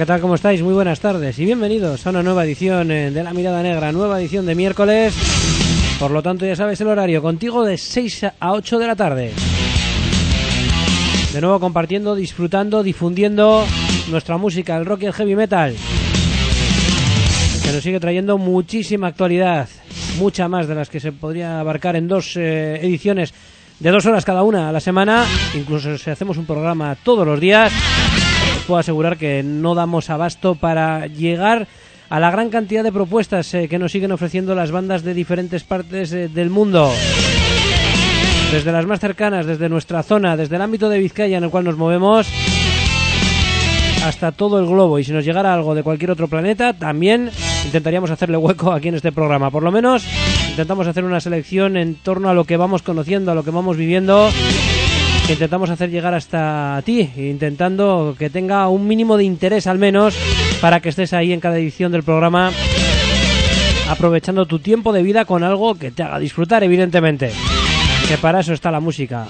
¿qué tal? ¿Cómo estáis? Muy buenas tardes y bienvenidos a una nueva edición eh, de La Mirada Negra, nueva edición de miércoles. Por lo tanto, ya sabes el horario, contigo de 6 a 8 de la tarde. De nuevo compartiendo, disfrutando, difundiendo nuestra música, el rock y el heavy metal. Que nos sigue trayendo muchísima actualidad, mucha más de las que se podría abarcar en dos eh, ediciones de dos horas cada una a la semana, incluso si hacemos un programa todos los días puedo asegurar que no damos abasto para llegar a la gran cantidad de propuestas eh, que nos siguen ofreciendo las bandas de diferentes partes eh, del mundo. Desde las más cercanas, desde nuestra zona, desde el ámbito de Vizcaya en el cual nos movemos, hasta todo el globo. Y si nos llegara algo de cualquier otro planeta, también intentaríamos hacerle hueco aquí en este programa. Por lo menos intentamos hacer una selección en torno a lo que vamos conociendo, a lo que vamos viviendo intentamos hacer llegar hasta ti, intentando que tenga un mínimo de interés al menos para que estés ahí en cada edición del programa, aprovechando tu tiempo de vida con algo que te haga disfrutar, evidentemente, que para eso está la música.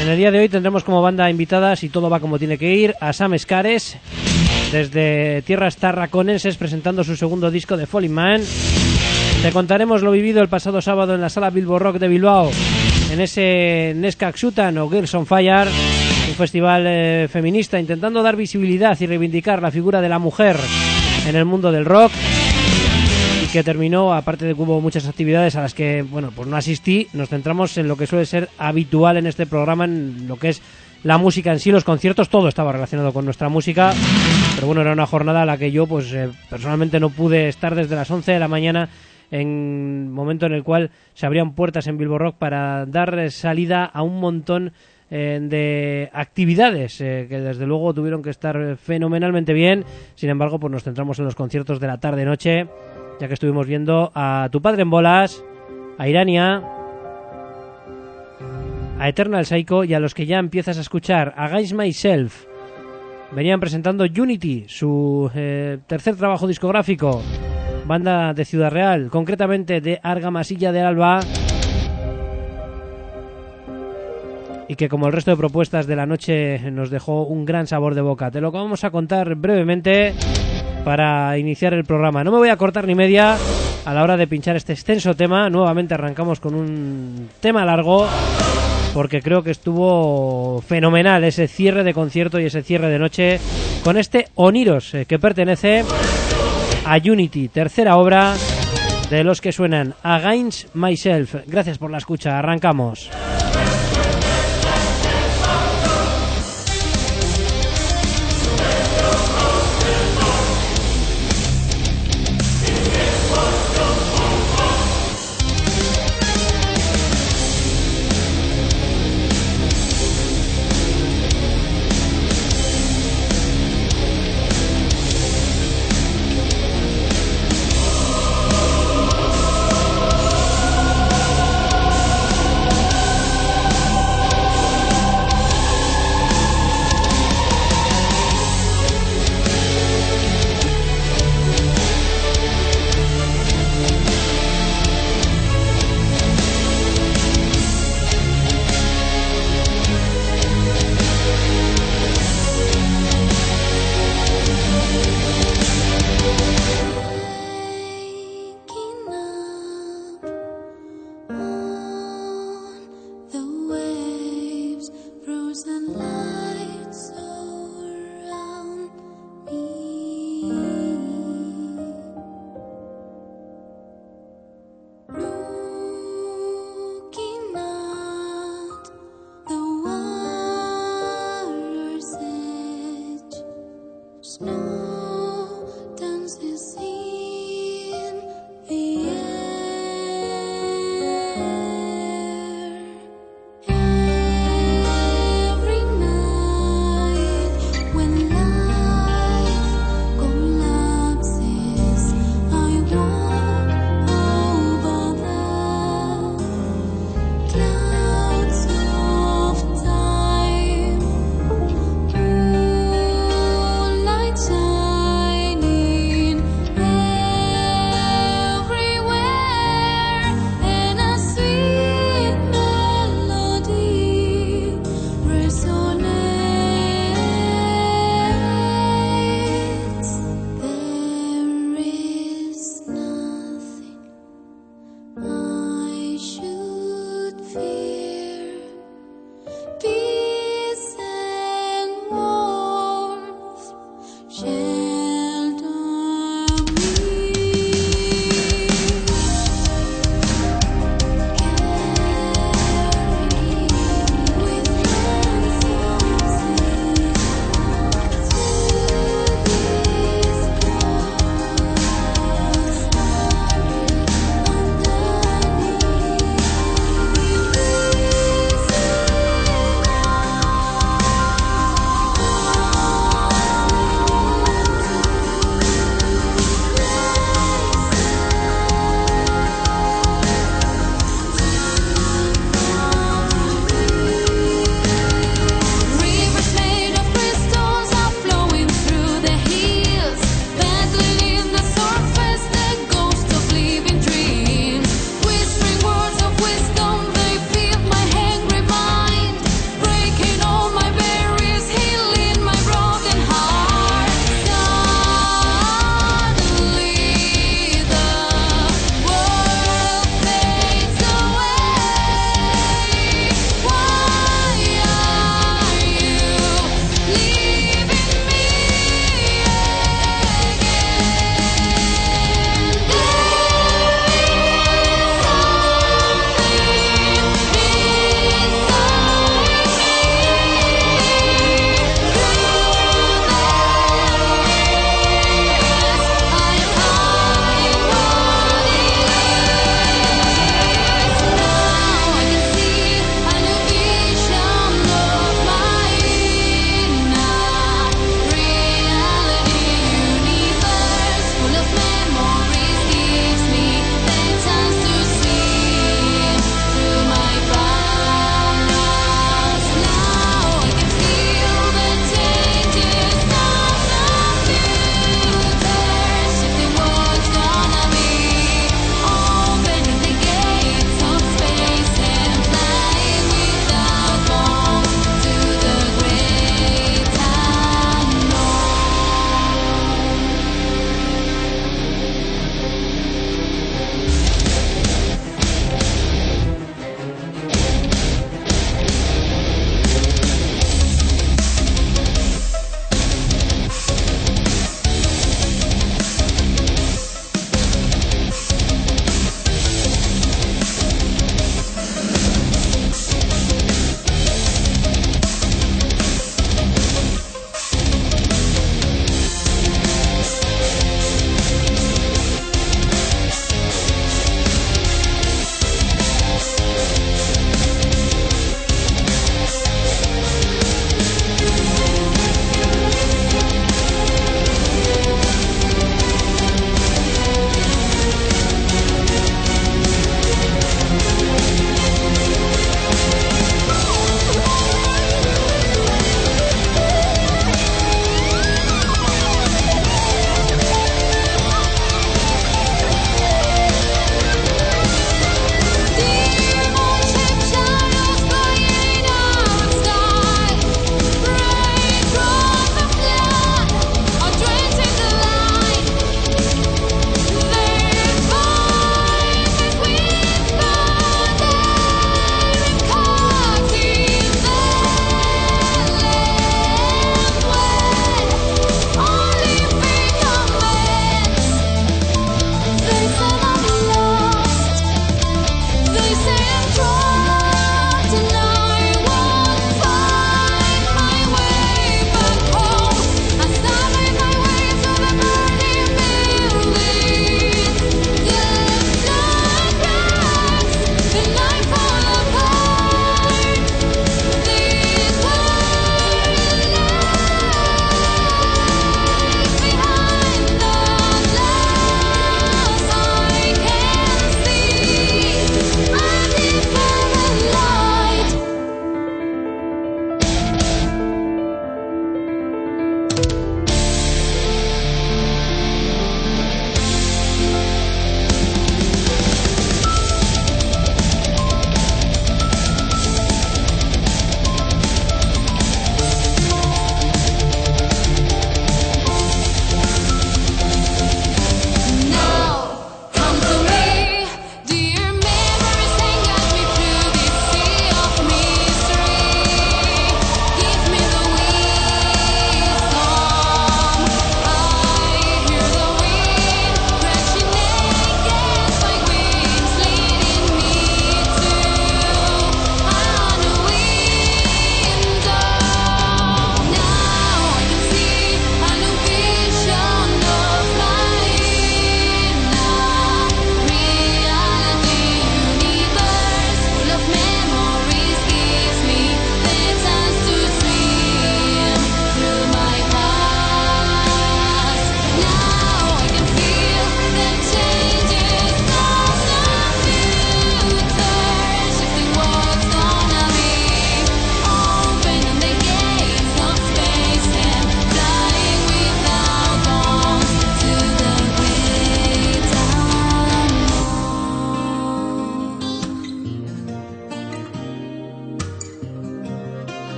En el día de hoy tendremos como banda invitada, si todo va como tiene que ir, a Sam Escares, desde tierras tarraconenses, presentando su segundo disco de Falling Man. Te contaremos lo vivido el pasado sábado en la sala Bilbo Rock de Bilbao, en ese Nesca Xutan o Girls on Fire, un festival eh, feminista intentando dar visibilidad y reivindicar la figura de la mujer en el mundo del rock y que terminó, aparte de que hubo muchas actividades a las que, bueno, pues no asistí, nos centramos en lo que suele ser habitual en este programa, en lo que es la música en sí, los conciertos, todo estaba relacionado con nuestra música, pero bueno, era una jornada a la que yo, pues eh, personalmente no pude estar desde las 11 de la mañana en momento en el cual se abrían puertas en Bilbo Rock para dar salida a un montón eh, de actividades que desde luego tuvieron que estar fenomenalmente bien. Sin embargo, pues nos centramos en los conciertos de la tarde-noche, ya que estuvimos viendo a Tu Padre en Bolas, a Irania, a Eternal Psycho y a los que ya empiezas a escuchar, a Guys Myself. Venían presentando Unity, su tercer trabajo discográfico banda de Ciudad Real, concretamente de Argamasilla de Alba. Y que como el resto de propuestas de la noche nos dejó un gran sabor de boca. Te lo vamos a contar brevemente para iniciar el programa. No me voy a cortar ni media a la hora de pinchar este extenso tema. Nuevamente arrancamos con un tema largo porque creo que estuvo fenomenal ese cierre de concierto y ese cierre de noche con este Oniros eh, que pertenece a Unity, tercera obra de los que suenan Against Myself. Gracias por la escucha, arrancamos.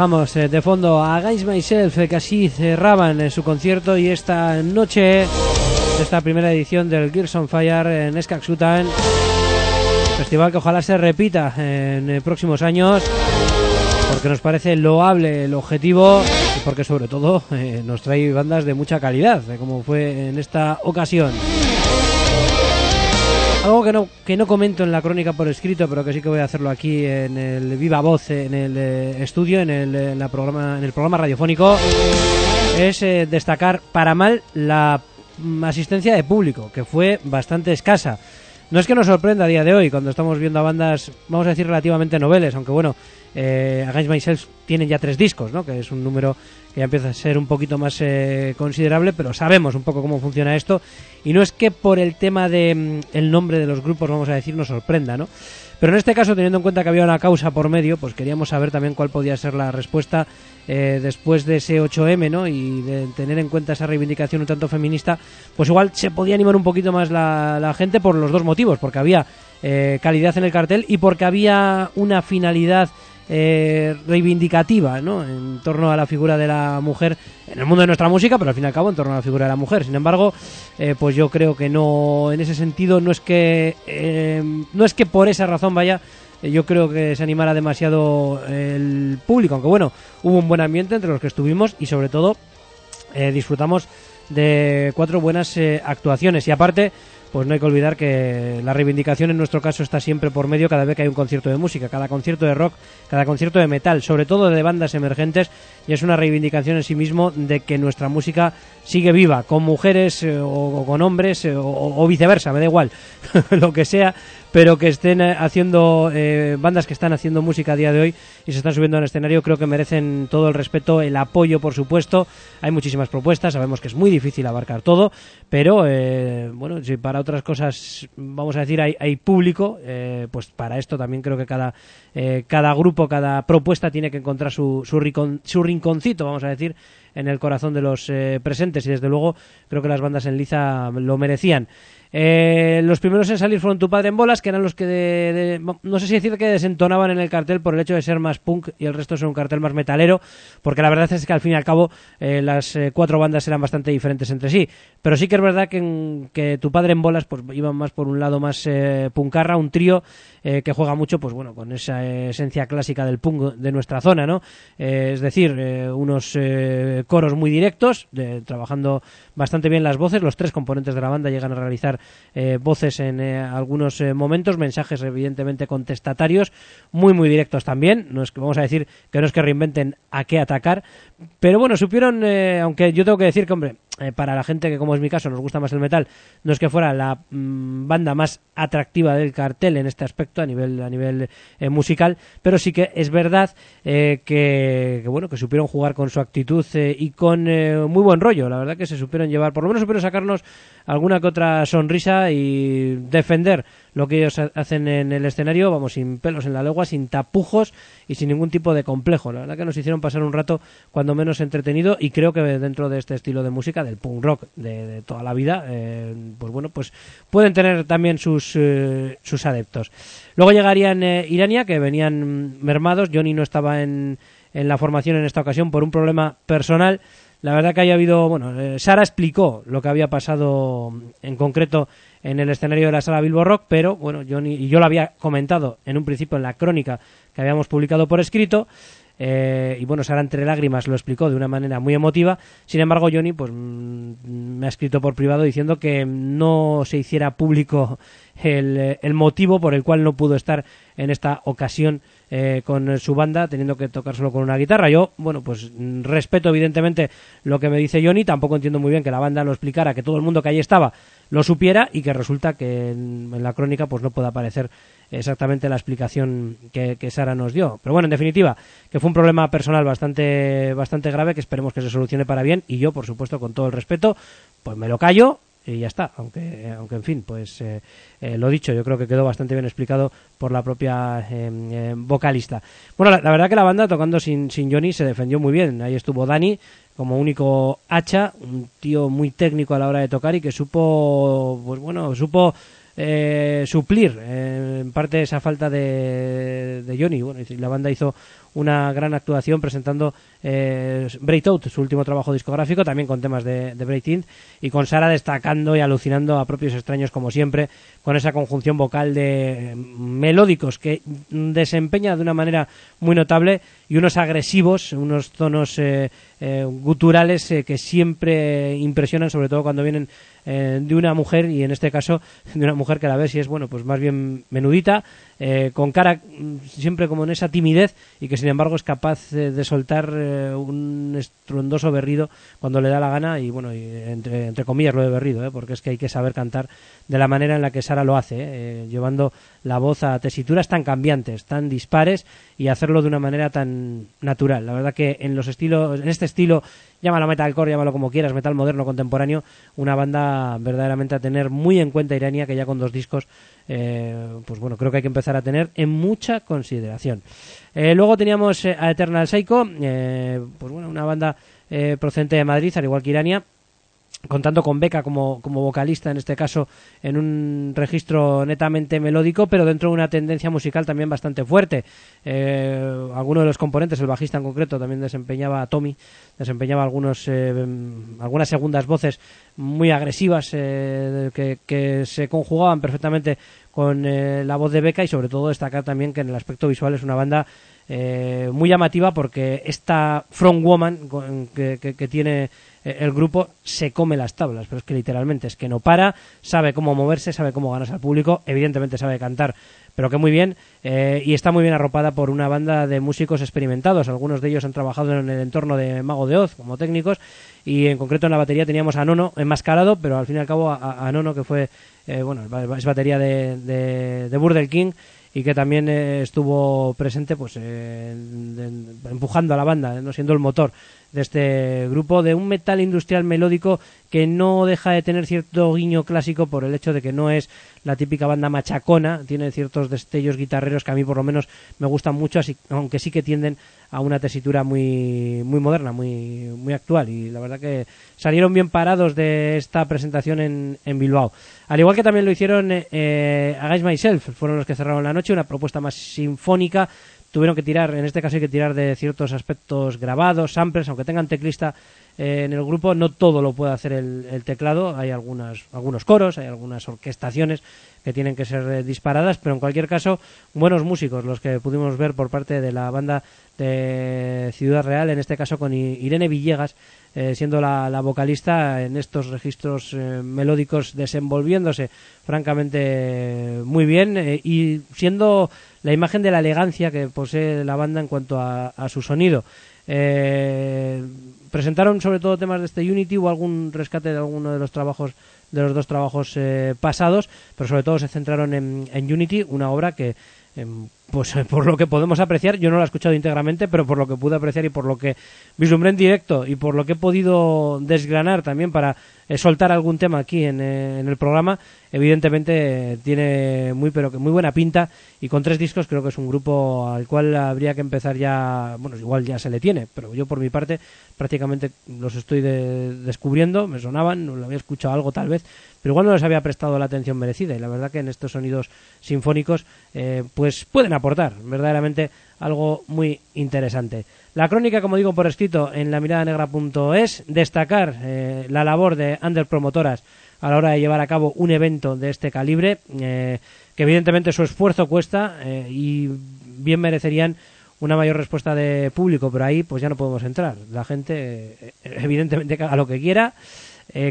Dejamos eh, de fondo a Guys Myself que así cerraban en su concierto y esta noche esta primera edición del Gears on Fire en Eskaksutan festival que ojalá se repita en próximos años porque nos parece loable el objetivo y porque sobre todo nos trae bandas de mucha calidad como fue en esta ocasión algo que no, que no comento en la crónica por escrito, pero que sí que voy a hacerlo aquí en el viva voz, en el eh, estudio, en el, la programa, en el programa radiofónico, es eh, destacar para mal la mm, asistencia de público, que fue bastante escasa. No es que nos sorprenda a día de hoy, cuando estamos viendo a bandas, vamos a decir, relativamente noveles, aunque bueno, eh, Against Myself tienen ya tres discos, ¿no? que es un número que ya empieza a ser un poquito más eh, considerable, pero sabemos un poco cómo funciona esto. Y no es que por el tema del de, mm, nombre de los grupos, vamos a decir, nos sorprenda, ¿no? Pero en este caso, teniendo en cuenta que había una causa por medio, pues queríamos saber también cuál podía ser la respuesta eh, después de ese 8M, ¿no? Y de tener en cuenta esa reivindicación un tanto feminista, pues igual se podía animar un poquito más la, la gente por los dos motivos, porque había eh, calidad en el cartel y porque había una finalidad eh, reivindicativa ¿no? en torno a la figura de la mujer en el mundo de nuestra música, pero al fin y al cabo en torno a la figura de la mujer. Sin embargo, eh, pues yo creo que no, en ese sentido, no es que, eh, no es que por esa razón vaya yo creo que se animara demasiado el público, aunque bueno, hubo un buen ambiente entre los que estuvimos y sobre todo disfrutamos de cuatro buenas actuaciones y aparte pues no hay que olvidar que la reivindicación en nuestro caso está siempre por medio cada vez que hay un concierto de música, cada concierto de rock, cada concierto de metal, sobre todo de bandas emergentes, y es una reivindicación en sí mismo de que nuestra música sigue viva, con mujeres eh, o, con hombres eh, o, viceversa, me da igual, lo que sea, pero que estén eh, haciendo bandas que están haciendo música a día de hoy y se están subiendo al escenario, creo que merecen todo el respeto, el apoyo, por supuesto. Hay muchísimas propuestas, sabemos que es muy difícil abarcar todo, pero bueno, si para otras cosas, vamos a decir, hay, hay público, pues para esto también creo que cada, cada grupo, cada propuesta tiene que encontrar su, su, su rinconcito, vamos a decir, en el corazón de los eh, presentes y desde luego creo que las bandas en liza lo merecían. Eh, los primeros en salir fueron Tu Padre en Bolas, que eran los que, no sé si decir que desentonaban en el cartel por el hecho de ser más punk y el resto es un cartel más metalero, porque la verdad es que al fin y al cabo eh, las cuatro bandas eran bastante diferentes entre sí. Pero sí que es verdad que, que Tu Padre en Bolas pues iban más por un lado más puncarra, un trío eh, que juega mucho, pues bueno, con esa esencia clásica del punk de nuestra zona, ¿no? Eh, es decir, eh, unos coros muy directos, trabajando bastante bien las voces. Los tres componentes de la banda llegan a realizar voces en algunos momentos, mensajes evidentemente contestatarios, muy muy directos también. No es que vamos a decir que no es que reinventen a qué atacar, pero bueno, supieron, aunque yo tengo que decir que hombre, para la gente que como es mi caso nos gusta más el metal, no es que fuera la mm, banda más atractiva del cartel en este aspecto a nivel a nivel eh, musical pero sí que es verdad eh, que, bueno que supieron jugar con su actitud eh, y con muy buen rollo la verdad que se supieron llevar por lo menos supieron sacarnos alguna que otra sonrisa y defender lo que ellos hacen en el escenario, vamos, sin pelos en la lengua, sin tapujos y sin ningún tipo de complejo. La verdad que nos hicieron pasar un rato cuando menos entretenido y creo que dentro de este estilo de música, del punk rock de, toda la vida, eh, pues bueno, pues pueden tener también sus, eh, sus adeptos. Luego llegarían eh, Irania, que venían mermados. Johnny no estaba en, en la formación en esta ocasión por un problema personal la verdad que haya habido, bueno, eh, Sara explicó lo que había pasado en concreto en el escenario de la sala Bilbo Rock, pero bueno, yo y yo lo había comentado en un principio en la crónica que habíamos publicado por escrito. Eh, y bueno, Sara entre lágrimas lo explicó de una manera muy emotiva. Sin embargo, Johnny pues mm, me ha escrito por privado diciendo que no se hiciera público el, el motivo por el cual no pudo estar en esta ocasión eh, con su banda, teniendo que tocar solo con una guitarra. Yo, bueno, pues respeto evidentemente lo que me dice Johnny, tampoco entiendo muy bien que la banda lo explicara, que todo el mundo que allí estaba lo supiera y que resulta que en, la crónica pues no pueda aparecer exactamente la explicación que, que, Sara nos dio. Pero bueno, en definitiva, que fue un problema personal bastante, bastante grave que esperemos que se solucione para bien y yo, por supuesto, con todo el respeto, pues me lo callo y ya está. Aunque, aunque en fin, pues eh, eh, lo dicho, yo creo que quedó bastante bien explicado por la propia em, em, vocalista. Bueno, la, verdad que la banda tocando sin, sin Johnny se defendió muy bien. Ahí estuvo Dani como único hacha, un tío muy técnico a la hora de tocar y que supo, pues bueno, supo eh, suplir en parte esa falta de, de Johnny. Bueno, la banda hizo una gran actuación presentando eh, Out, su último trabajo discográfico, también con temas de, de y con Sara destacando y alucinando a propios extraños como siempre, con esa conjunción vocal de melódicos que desempeña de una manera muy notable y unos agresivos, unos tonos eh, eh, guturales eh, que siempre impresionan, sobre todo cuando vienen de una mujer y en este caso de una mujer que a la vez si es bueno pues más bien menudita con cara mm, siempre como en esa timidez y que sin embargo es capaz de soltar un estruendoso berrido cuando le da la gana y bueno entre, entre comillas lo de berrido porque es que hay que saber cantar de la manera en la que Sara lo hace llevando la voz a tesituras tan cambiantes tan dispares y hacerlo de una manera tan natural. La verdad que en los estilos en este estilo, llámalo metalcore, llámalo como quieras, metal moderno contemporáneo, una banda verdaderamente a tener muy en cuenta Irania, que ya con dos discos, eh, pues bueno, creo que hay que empezar a tener en mucha consideración. Eh, luego teníamos eh, a Eternal Psycho, pues bueno, una banda procedente de Madrid, al igual que Irania, contando con Beca como, como, vocalista, en este caso en un registro netamente melódico, pero dentro de una tendencia musical también bastante fuerte. Eh, alguno de los componentes, el bajista en concreto, también desempeñaba, Tommy, desempeñaba algunos, eh, algunas segundas voces muy agresivas eh, que, que, se conjugaban perfectamente con eh, la voz de Beca y sobre todo destacar también que en el aspecto visual es una banda eh, muy llamativa porque esta Front Woman que, que, tiene el grupo se come las tablas, pero es que literalmente es que no para, sabe cómo moverse, sabe cómo ganarse al público, evidentemente sabe cantar, pero que muy bien, eh, y está muy bien arropada por una banda de músicos experimentados, algunos de ellos han trabajado en el entorno de Mago de Oz como técnicos, y en concreto en la batería teníamos a Nono enmascarado, pero al fin y al cabo a, Nono que fue, bueno, es batería de, de, de Burdel King, y que también eh, estuvo presente pues eh, empujando a la banda, no siendo el motor de este grupo de un metal industrial melódico que no deja de tener cierto guiño clásico por el hecho de que no es la típica banda machacona, tiene ciertos destellos guitarreros que a mí por lo menos me gustan mucho, así, aunque sí que tienden a una tesitura muy, muy moderna, muy, muy actual y la verdad que salieron bien parados de esta presentación en, en Bilbao. Al igual que también lo hicieron eh, Against Myself, fueron los que cerraron la noche, una propuesta más sinfónica, tuvieron que tirar, en este caso hay que tirar de ciertos aspectos grabados, samples, aunque tengan teclista eh, en el grupo, no todo lo puede hacer el, teclado, hay algunas, algunos coros, hay algunas orquestaciones que tienen que ser eh, disparadas, pero en cualquier caso, buenos músicos los que pudimos ver por parte de la banda de Ciudad Real, en este caso con Irene Villegas, eh, siendo la, vocalista en estos registros melódicos desenvolviéndose francamente muy bien y siendo la imagen de la elegancia que posee la banda en cuanto a, su sonido. Eh, presentaron sobre todo temas de este Unity o algún rescate de alguno de los trabajos de los dos trabajos eh, pasados, pero sobre todo se centraron en, en Unity, una obra que em, pues por lo que podemos apreciar, yo no la he escuchado íntegramente, pero por lo que pude apreciar y por lo que vislumbré en directo y por lo que he podido desgranar también para eh, soltar algún tema aquí en, eh, el programa, evidentemente tiene muy pero que muy buena pinta y con tres discos creo que es un grupo al cual habría que empezar ya, bueno, igual ya se le tiene, pero yo por mi parte prácticamente los estoy descubriendo, me sonaban, no lo había escuchado algo tal vez, pero igual no les había prestado la atención merecida y la verdad que en estos sonidos sinfónicos eh, pues pueden aportar verdaderamente algo muy interesante. La crónica, como digo por escrito en la mirada negra.es, destacar eh, la labor de Under Promotoras a la hora de llevar a cabo un evento de este calibre, eh, que evidentemente su esfuerzo cuesta eh, y bien merecerían una mayor respuesta de público, pero ahí pues ya no podemos entrar. La gente evidentemente haga lo que quiera,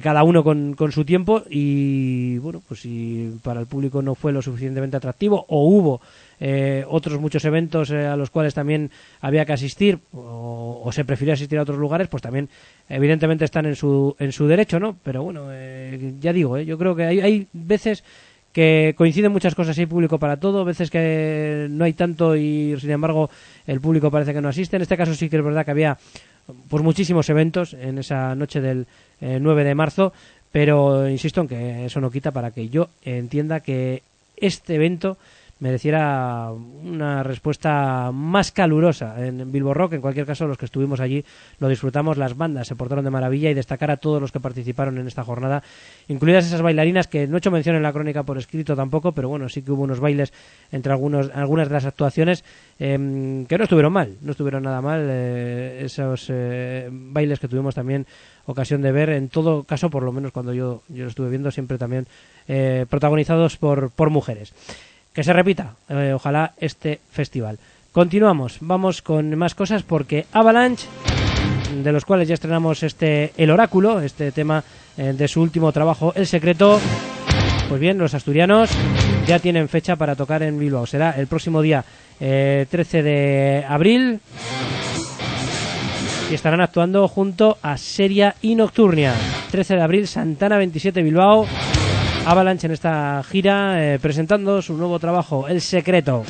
cada uno con, con, su tiempo y bueno, pues si para el público no fue lo suficientemente atractivo o hubo otros muchos eventos a los cuales también había que asistir o, o, se prefirió asistir a otros lugares, pues también evidentemente están en su, en su derecho, ¿no? Pero bueno, eh, ya digo, ¿eh? yo creo que hay, hay veces que coinciden muchas cosas, hay público para todo, veces que no hay tanto y sin embargo el público parece que no asiste. En este caso sí que es verdad que había pues muchísimos eventos en esa noche del 9 eh, de marzo, pero insisto en que eso no quita para que yo entienda que este evento mereciera una respuesta más calurosa en Bilbo Rock. En cualquier caso, los que estuvimos allí lo disfrutamos, las bandas se portaron de maravilla y destacar a todos los que participaron en esta jornada, incluidas esas bailarinas que no he hecho mención en la crónica por escrito tampoco, pero bueno, sí que hubo unos bailes entre algunos, algunas de las actuaciones em, que no estuvieron mal, no estuvieron nada mal eh, esos eh, bailes que tuvimos también ocasión de ver, en todo caso, por lo menos cuando yo, yo lo estuve viendo, siempre también eh, protagonizados por, por mujeres que se repita, eh, ojalá, este festival. Continuamos, vamos con más cosas porque Avalanche, de los cuales ya estrenamos este El Oráculo, este tema eh, de su último trabajo, El Secreto, pues bien, los asturianos ya tienen fecha para tocar en Bilbao. Será el próximo día 13 eh, de abril y estarán actuando junto a Seria y Nocturnia. 13 de abril, Santana 27 Bilbao. Avalanche en esta gira eh, presentando su nuevo trabajo, El Secreto.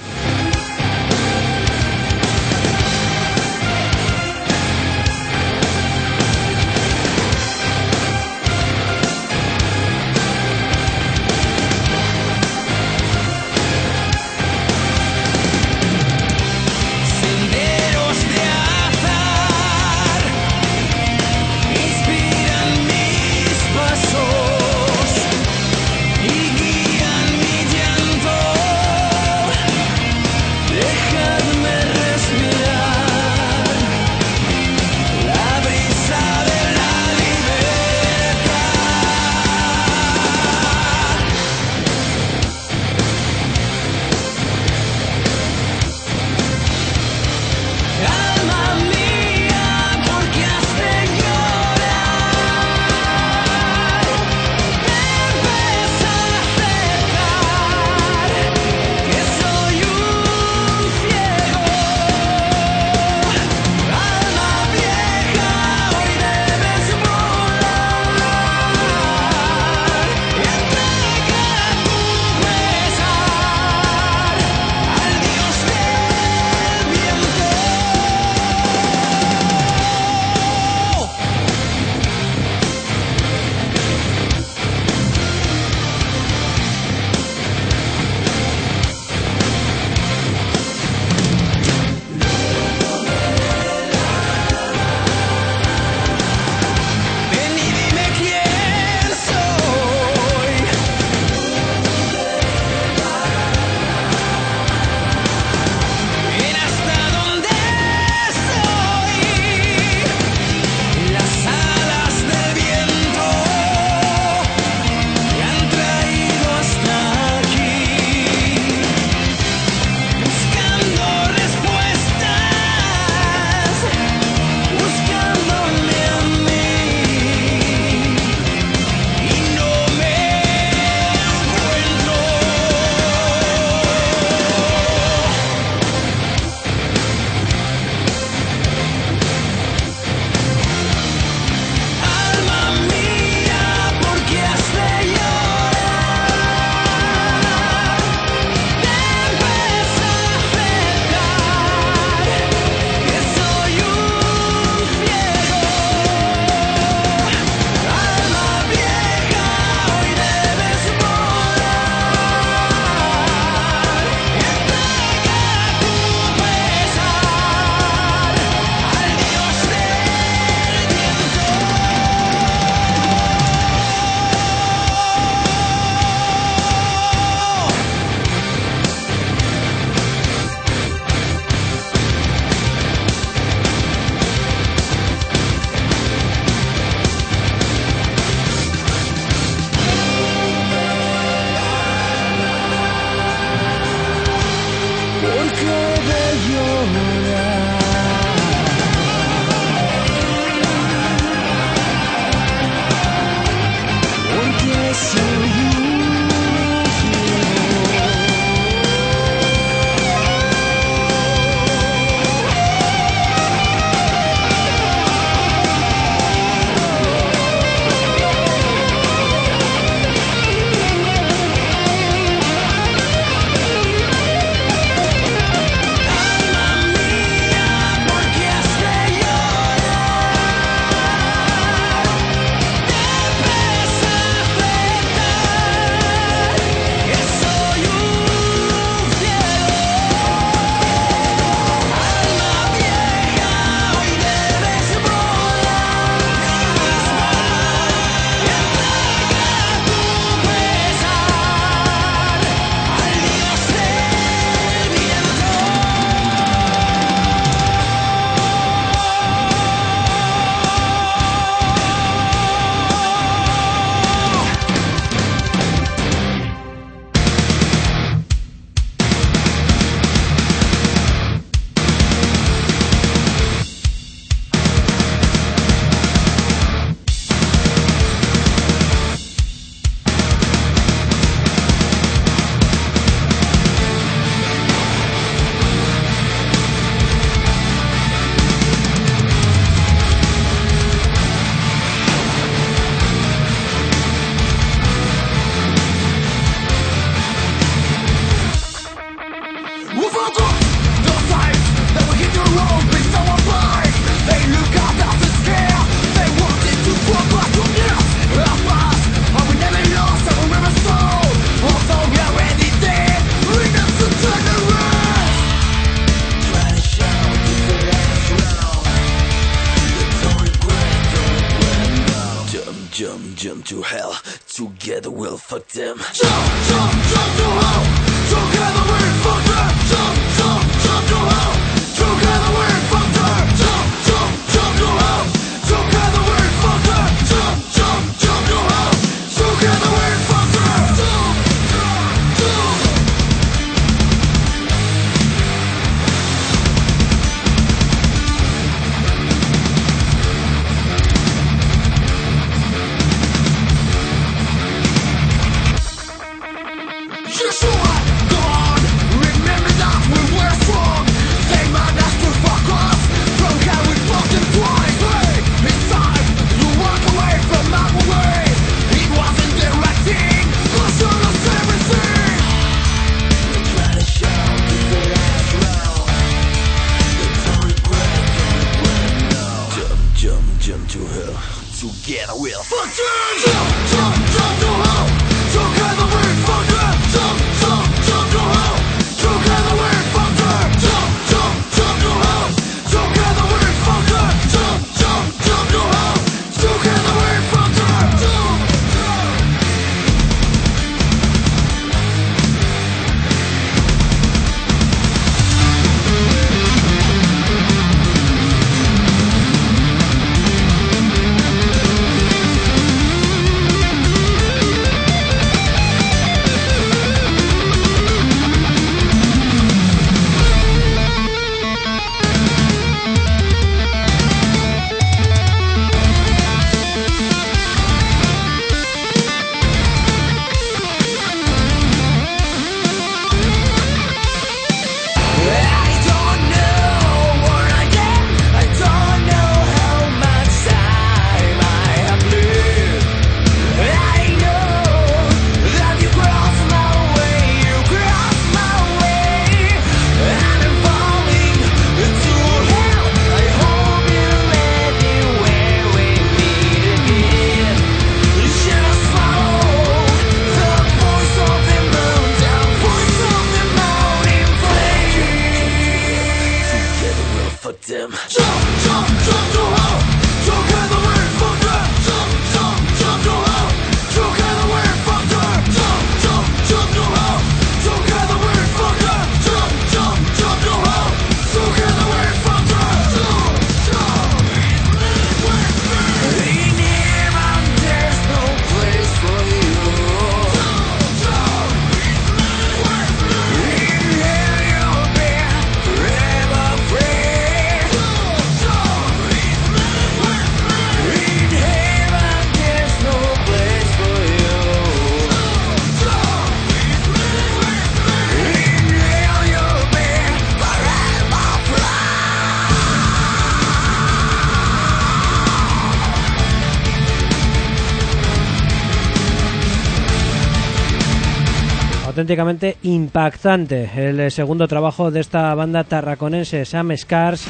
Impactante el eh, segundo trabajo de esta banda tarraconense Sam Scars,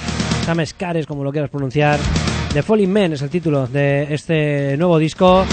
Sam Scares como lo quieras pronunciar. The Falling Men es el título de este nuevo disco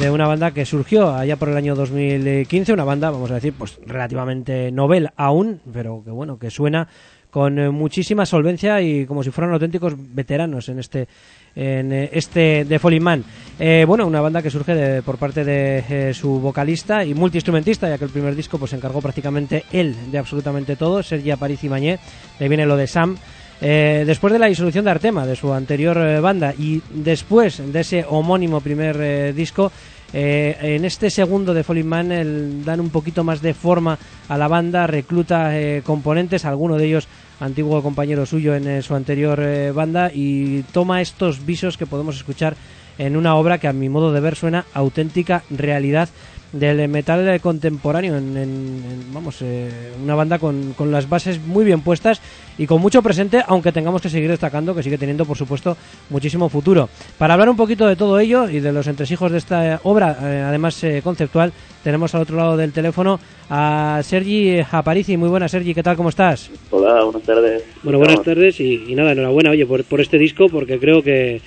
de una banda que surgió allá por el año 2015, una banda, vamos a decir, pues relativamente novel aún, pero que bueno, que suena con eh, muchísima solvencia y como si fueran auténticos veteranos en este en eh, este The Falling Man. Eh, bueno, una banda que surge de- por parte de eh, su vocalista y multiinstrumentista, ya que el primer disco pues se encargó prácticamente él de absolutamente todo, Sergi Aparici Mañé, le viene lo de Sam. Después de la disolución de Artema, de su anterior banda, y después de ese homónimo primer disco, en este segundo de Falling Man el- dan un poquito más de forma a la banda, recluta componentes, alguno de ellos antiguo compañero suyo en eh, su anterior eh, banda, y toma estos visos que podemos escuchar en una obra que a mi modo de ver suena auténtica realidad del metal contemporáneo en, en- en, vamos eh, una banda con, con las bases muy bien puestas y con mucho presente aunque tengamos que seguir destacando que sigue teniendo por supuesto muchísimo futuro. Para hablar un poquito de todo ello y de los entresijos de esta obra eh, además eh, conceptual tenemos al otro lado del teléfono a Sergi Aparici muy buenas Sergi qué tal cómo estás Hola, buenas tardes. bueno, buenas tardes y, y nada, enhorabuena, oye, por, por este disco, porque creo que,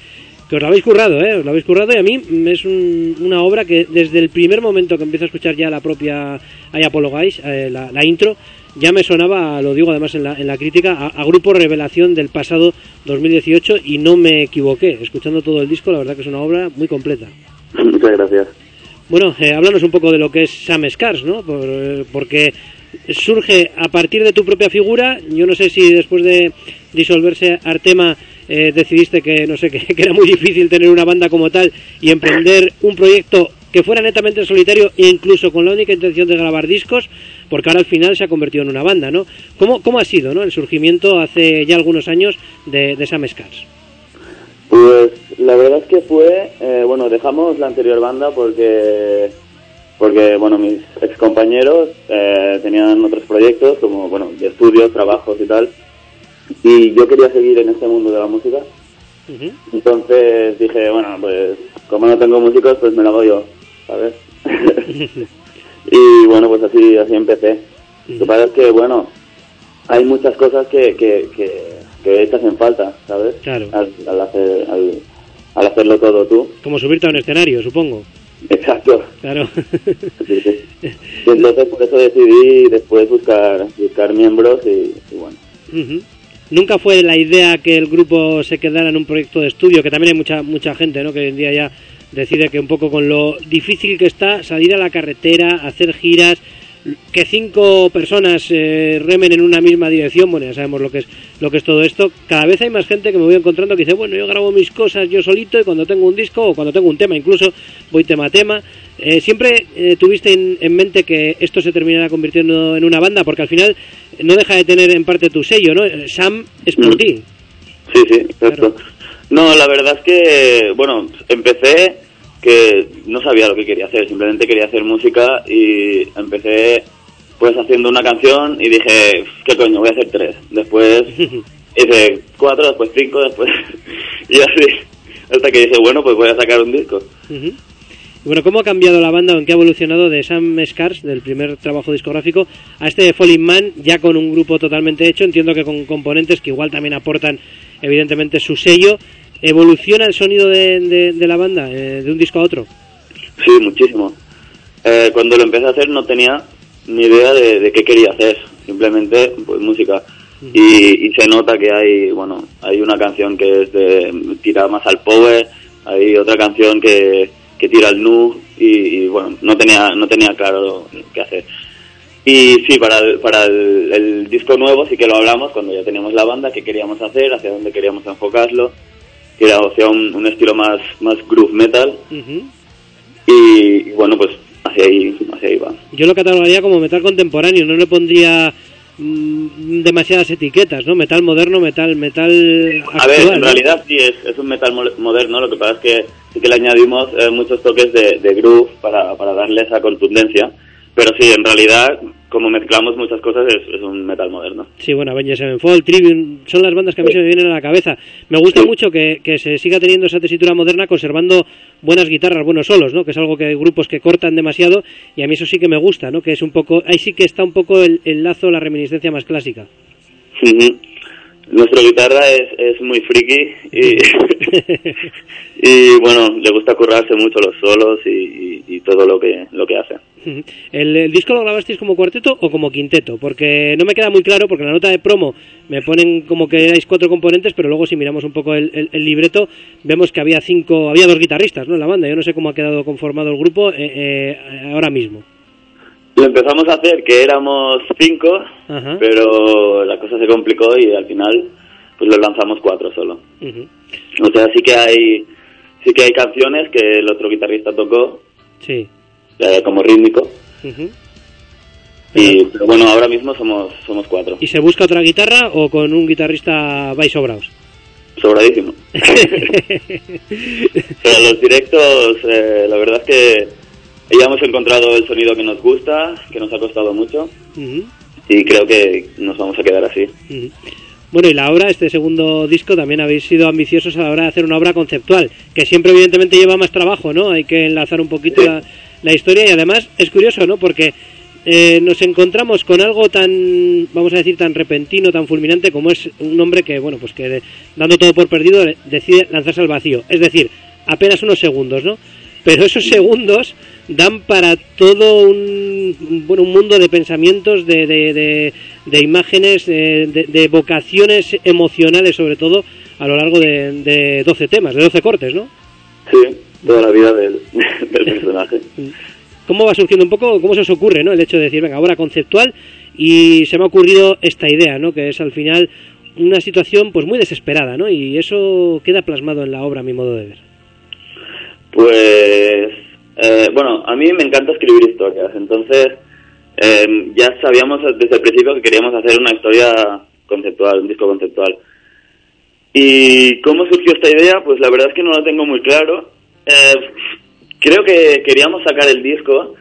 que os lo habéis currado, ¿eh? Os lo habéis currado y a mí es un- una obra que desde el primer momento que empiezo a escuchar ya la propia I Apologize, eh, la, la intro, ya me sonaba, lo digo además en la, en la crítica, a, a grupo revelación del pasado 2018 y no me equivoqué. Escuchando todo el disco, la verdad que es una obra muy completa. Muchas gracias. Bueno, eh, háblanos un poco de lo que es Sam Scars, ¿no? Por- eh, porque surge a partir de tu propia figura. Yo no sé si después de disolverse Artema eh, decidiste que, no sé, que, era muy difícil tener una banda como tal y emprender un proyecto que fuera netamente en solitario e incluso con la única intención de grabar discos, porque ahora al final se ha convertido en una banda, ¿no? ¿Cómo, cómo ha sido, ¿no? El surgimiento hace ya algunos años de, de Sam Scars. Pues la verdad es que fue, eh, bueno, dejamos la anterior banda porque, porque bueno, mis ex compañeros tenían otros proyectos como, bueno, de estudios, trabajos y tal, y yo quería seguir en este mundo de la música, entonces dije, bueno, pues como no tengo músicos, pues me lo hago yo, ¿sabes? y bueno, pues así, así empecé. Lo que pasa es que, bueno, hay muchas cosas que, que, que, que echas en falta, ¿sabes? Claro. Al, al hacer, al, al hacerlo todo tú. Como subirte a un escenario, supongo. Exacto. Claro. Sí, sí. Y entonces por eso decidí después buscar, buscar miembros y, y bueno. Ujú. Nunca fue la idea que el grupo se quedara en un proyecto de estudio, que también hay mucha mucha gente, ¿no? Que hoy en día ya decide que un poco con lo difícil que está salir a la carretera, hacer giras, que cinco personas eh, remen en una misma dirección, bueno, ya sabemos lo que es lo que es todo esto. Cada vez hay más gente que me voy encontrando que dice, bueno, yo grabo mis cosas yo solito y cuando tengo un disco o cuando tengo un tema, incluso voy tema a tema. Eh, siempre eh, tuviste en, en mente que esto se terminará convirtiendo en una banda, porque al final no deja de tener en parte tu sello, ¿no? Eh, Sam es por Mm. ti. Sí, sí, exacto. No, la verdad es que, bueno, empecé que no sabía lo que quería hacer, simplemente quería hacer música y empecé pues haciendo una canción y dije, ¿qué coño? Voy a hacer tres. Después hice cuatro, después cinco, después... y así, hasta que dije, bueno, pues voy a sacar un disco. Bueno, ¿cómo ha cambiado la banda o en qué ha evolucionado de Sam Scars, del primer trabajo discográfico, a este de Falling Man, ya con un grupo totalmente hecho? Entiendo que con componentes que igual también aportan, evidentemente, su sello. ¿Evoluciona el sonido de, de- de la banda eh, de un disco a otro? Sí, muchísimo. Eh, cuando lo empecé a hacer no tenía ni idea de, de qué quería hacer, simplemente pues música. Y, y se nota que hay, bueno, hay una canción que es de tira más al power, hay otra canción que, que tira al nu y, y, bueno, no tenía no tenía claro qué hacer. Y sí, para el, para el, el disco nuevo sí que lo hablamos cuando ya teníamos la banda, qué queríamos hacer, hacia dónde queríamos enfocarlo, que era hacia un, un estilo más, más groove metal y, y bueno, pues hacia ahí, hacia ahí va. Yo lo catalogaría como metal contemporáneo, no le pondría demasiadas etiquetas, ¿no? Metal moderno, metal metal A ver, actual, en ¿no? realidad sí es, es un metal mo- moderno, lo que pasa es que sí que le añadimos eh, muchos toques de, de groove para, para darle esa contundencia, pero sí, en realidad, como mezclamos muchas cosas, es, es un metal moderno. Sí, bueno, Avengers Sevenfold, Tribune, son las bandas que a mí se me vienen a la cabeza. Me gusta Sí. mucho que, que se siga teniendo esa tesitura moderna conservando buenas guitarras, buenos solos, ¿no? Que es algo que hay grupos que cortan demasiado y a mí eso sí que me gusta, ¿no? Que es un poco, ahí sí que está un poco el, el lazo, la reminiscencia más clásica. Ujú. Nuestra guitarra es, es muy friki y, y bueno, le gusta currarse mucho los solos y, y- todo lo que, lo que hace. ¿El, el disco lo grabasteis como cuarteto o como quinteto? Porque no me queda muy claro, porque en la nota de promo me ponen como que erais cuatro componentes, pero luego si miramos un poco el, el- el libreto, vemos que había cinco, había dos guitarristas, ¿no? En la banda. Yo no sé cómo ha quedado conformado el grupo eh, eh, ahora mismo. Lo empezamos a hacer que éramos cinco, pero la cosa se complicó y al final pues lo lanzamos cuatro solo. Ujú. O sea, sí que hay sí que hay canciones que el otro guitarrista tocó Sí. eh, como rítmico y pero bueno, ahora mismo somos somos cuatro. ¿Y se busca otra guitarra o con un guitarrista vais sobraos? Sobradísimo. Pero los directos, eh, la verdad es que ya hemos encontrado el sonido que nos gusta, que nos ha costado mucho Ujú. y creo que nos vamos a quedar así. Ujú. Bueno, y la obra, este segundo disco, también habéis sido ambiciosos a la hora de hacer una obra conceptual, que siempre evidentemente lleva más trabajo, ¿no? Hay que enlazar un poquito Sí. la, la historia y además es curioso, ¿no? Porque eh, nos encontramos con algo tan, vamos a decir, tan repentino, tan fulminante como es un hombre que, bueno, pues que de- dando todo por perdido decide lanzarse al vacío. Es decir, apenas unos segundos, ¿no? Pero esos segundos dan para todo un bueno, un mundo de pensamientos, de, de, de, de imágenes, de, vocaciones emocionales sobre todo a lo largo de, de 12 temas, de 12 cortes, ¿no? Sí, toda la vida del, del personaje. ¿Cómo va surgiendo un poco, cómo se os ocurre, ¿no? El hecho de decir, venga, ahora conceptual y se me ha ocurrido esta idea, ¿no? Que es al final una situación pues muy desesperada, ¿no? Y eso queda plasmado en la obra, a mi modo de ver. Pues, eh, bueno, a mí me encanta escribir historias, entonces eh, ya sabíamos desde el principio que queríamos hacer una historia conceptual, un disco conceptual. ¿Y cómo surgió esta idea? Pues la verdad es que no lo tengo muy claro. Eh, creo que queríamos sacar el disco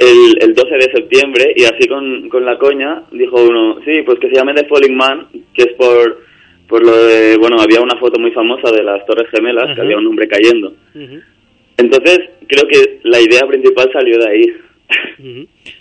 el, el 12 de septiembre y así con, con la coña dijo uno, sí, pues que se llame The Falling Man, que es por, por lo de, bueno, había una foto muy famosa de las Torres Gemelas, que había un hombre cayendo. Entonces, creo que la idea principal salió de ahí.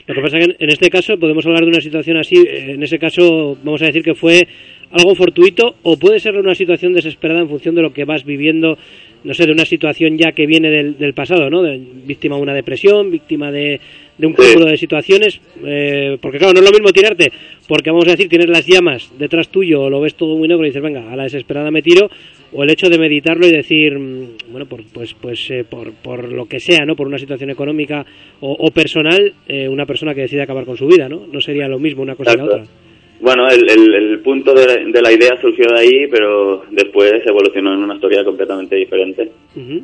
Lo que pasa es que en- en este caso podemos hablar de una situación así, eh, en ese caso vamos a decir que fue algo fortuito o puede ser una situación desesperada en función de lo que vas viviendo, no sé, de una situación ya que viene del, del pasado, ¿no? De, víctima de una depresión, víctima de, de un Sí. cúmulo de situaciones, eh, porque claro, no es lo mismo tirarte, porque vamos a decir, tienes las llamas detrás tuyo, o lo ves todo muy negro y dices, venga, a la desesperada me tiro, o el hecho de meditarlo y decir, mm, bueno, por, pues, pues eh, por, por lo que sea, ¿no? Por una situación económica o, o personal, eh, una persona que decide acabar con su vida, ¿no? No sería lo mismo una cosa que la Exacto. otra. Bueno, el, el, el punto de la, de la idea surgió de ahí, pero después evolucionó en una historia completamente diferente. Ujú.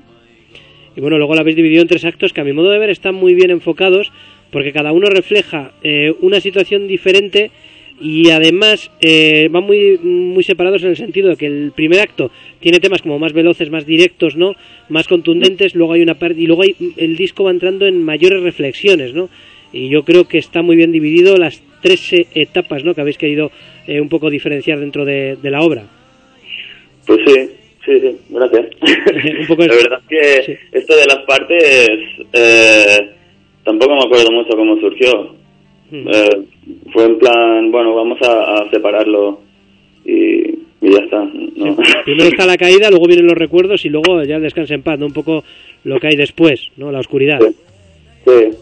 Y bueno, luego lo habéis dividido en tres actos que a mi modo de ver están muy bien enfocados porque cada uno refleja eh, una situación diferente y además eh, van muy, muy separados en el sentido de que el primer acto tiene temas como más veloces, más directos, ¿no? Más contundentes, luego hay una parte y luego hay, el disco va entrando en mayores reflexiones, ¿no? Y yo creo que está muy bien dividido las tres eh, etapas, ¿no? Que habéis querido eh, un poco diferenciar dentro de, de la obra. Pues sí, sí, sí, gracias. Un poco la verdad es que sí. esto de las partes eh, tampoco me acuerdo mucho cómo surgió. Ujú. Eh, fue en plan, bueno, vamos a, a separarlo y, y ya está. ¿no? Primero está la caída, luego vienen los recuerdos y luego ya el descanso en paz, ¿no? Un poco lo que hay después, ¿no? La oscuridad. Sí, sí.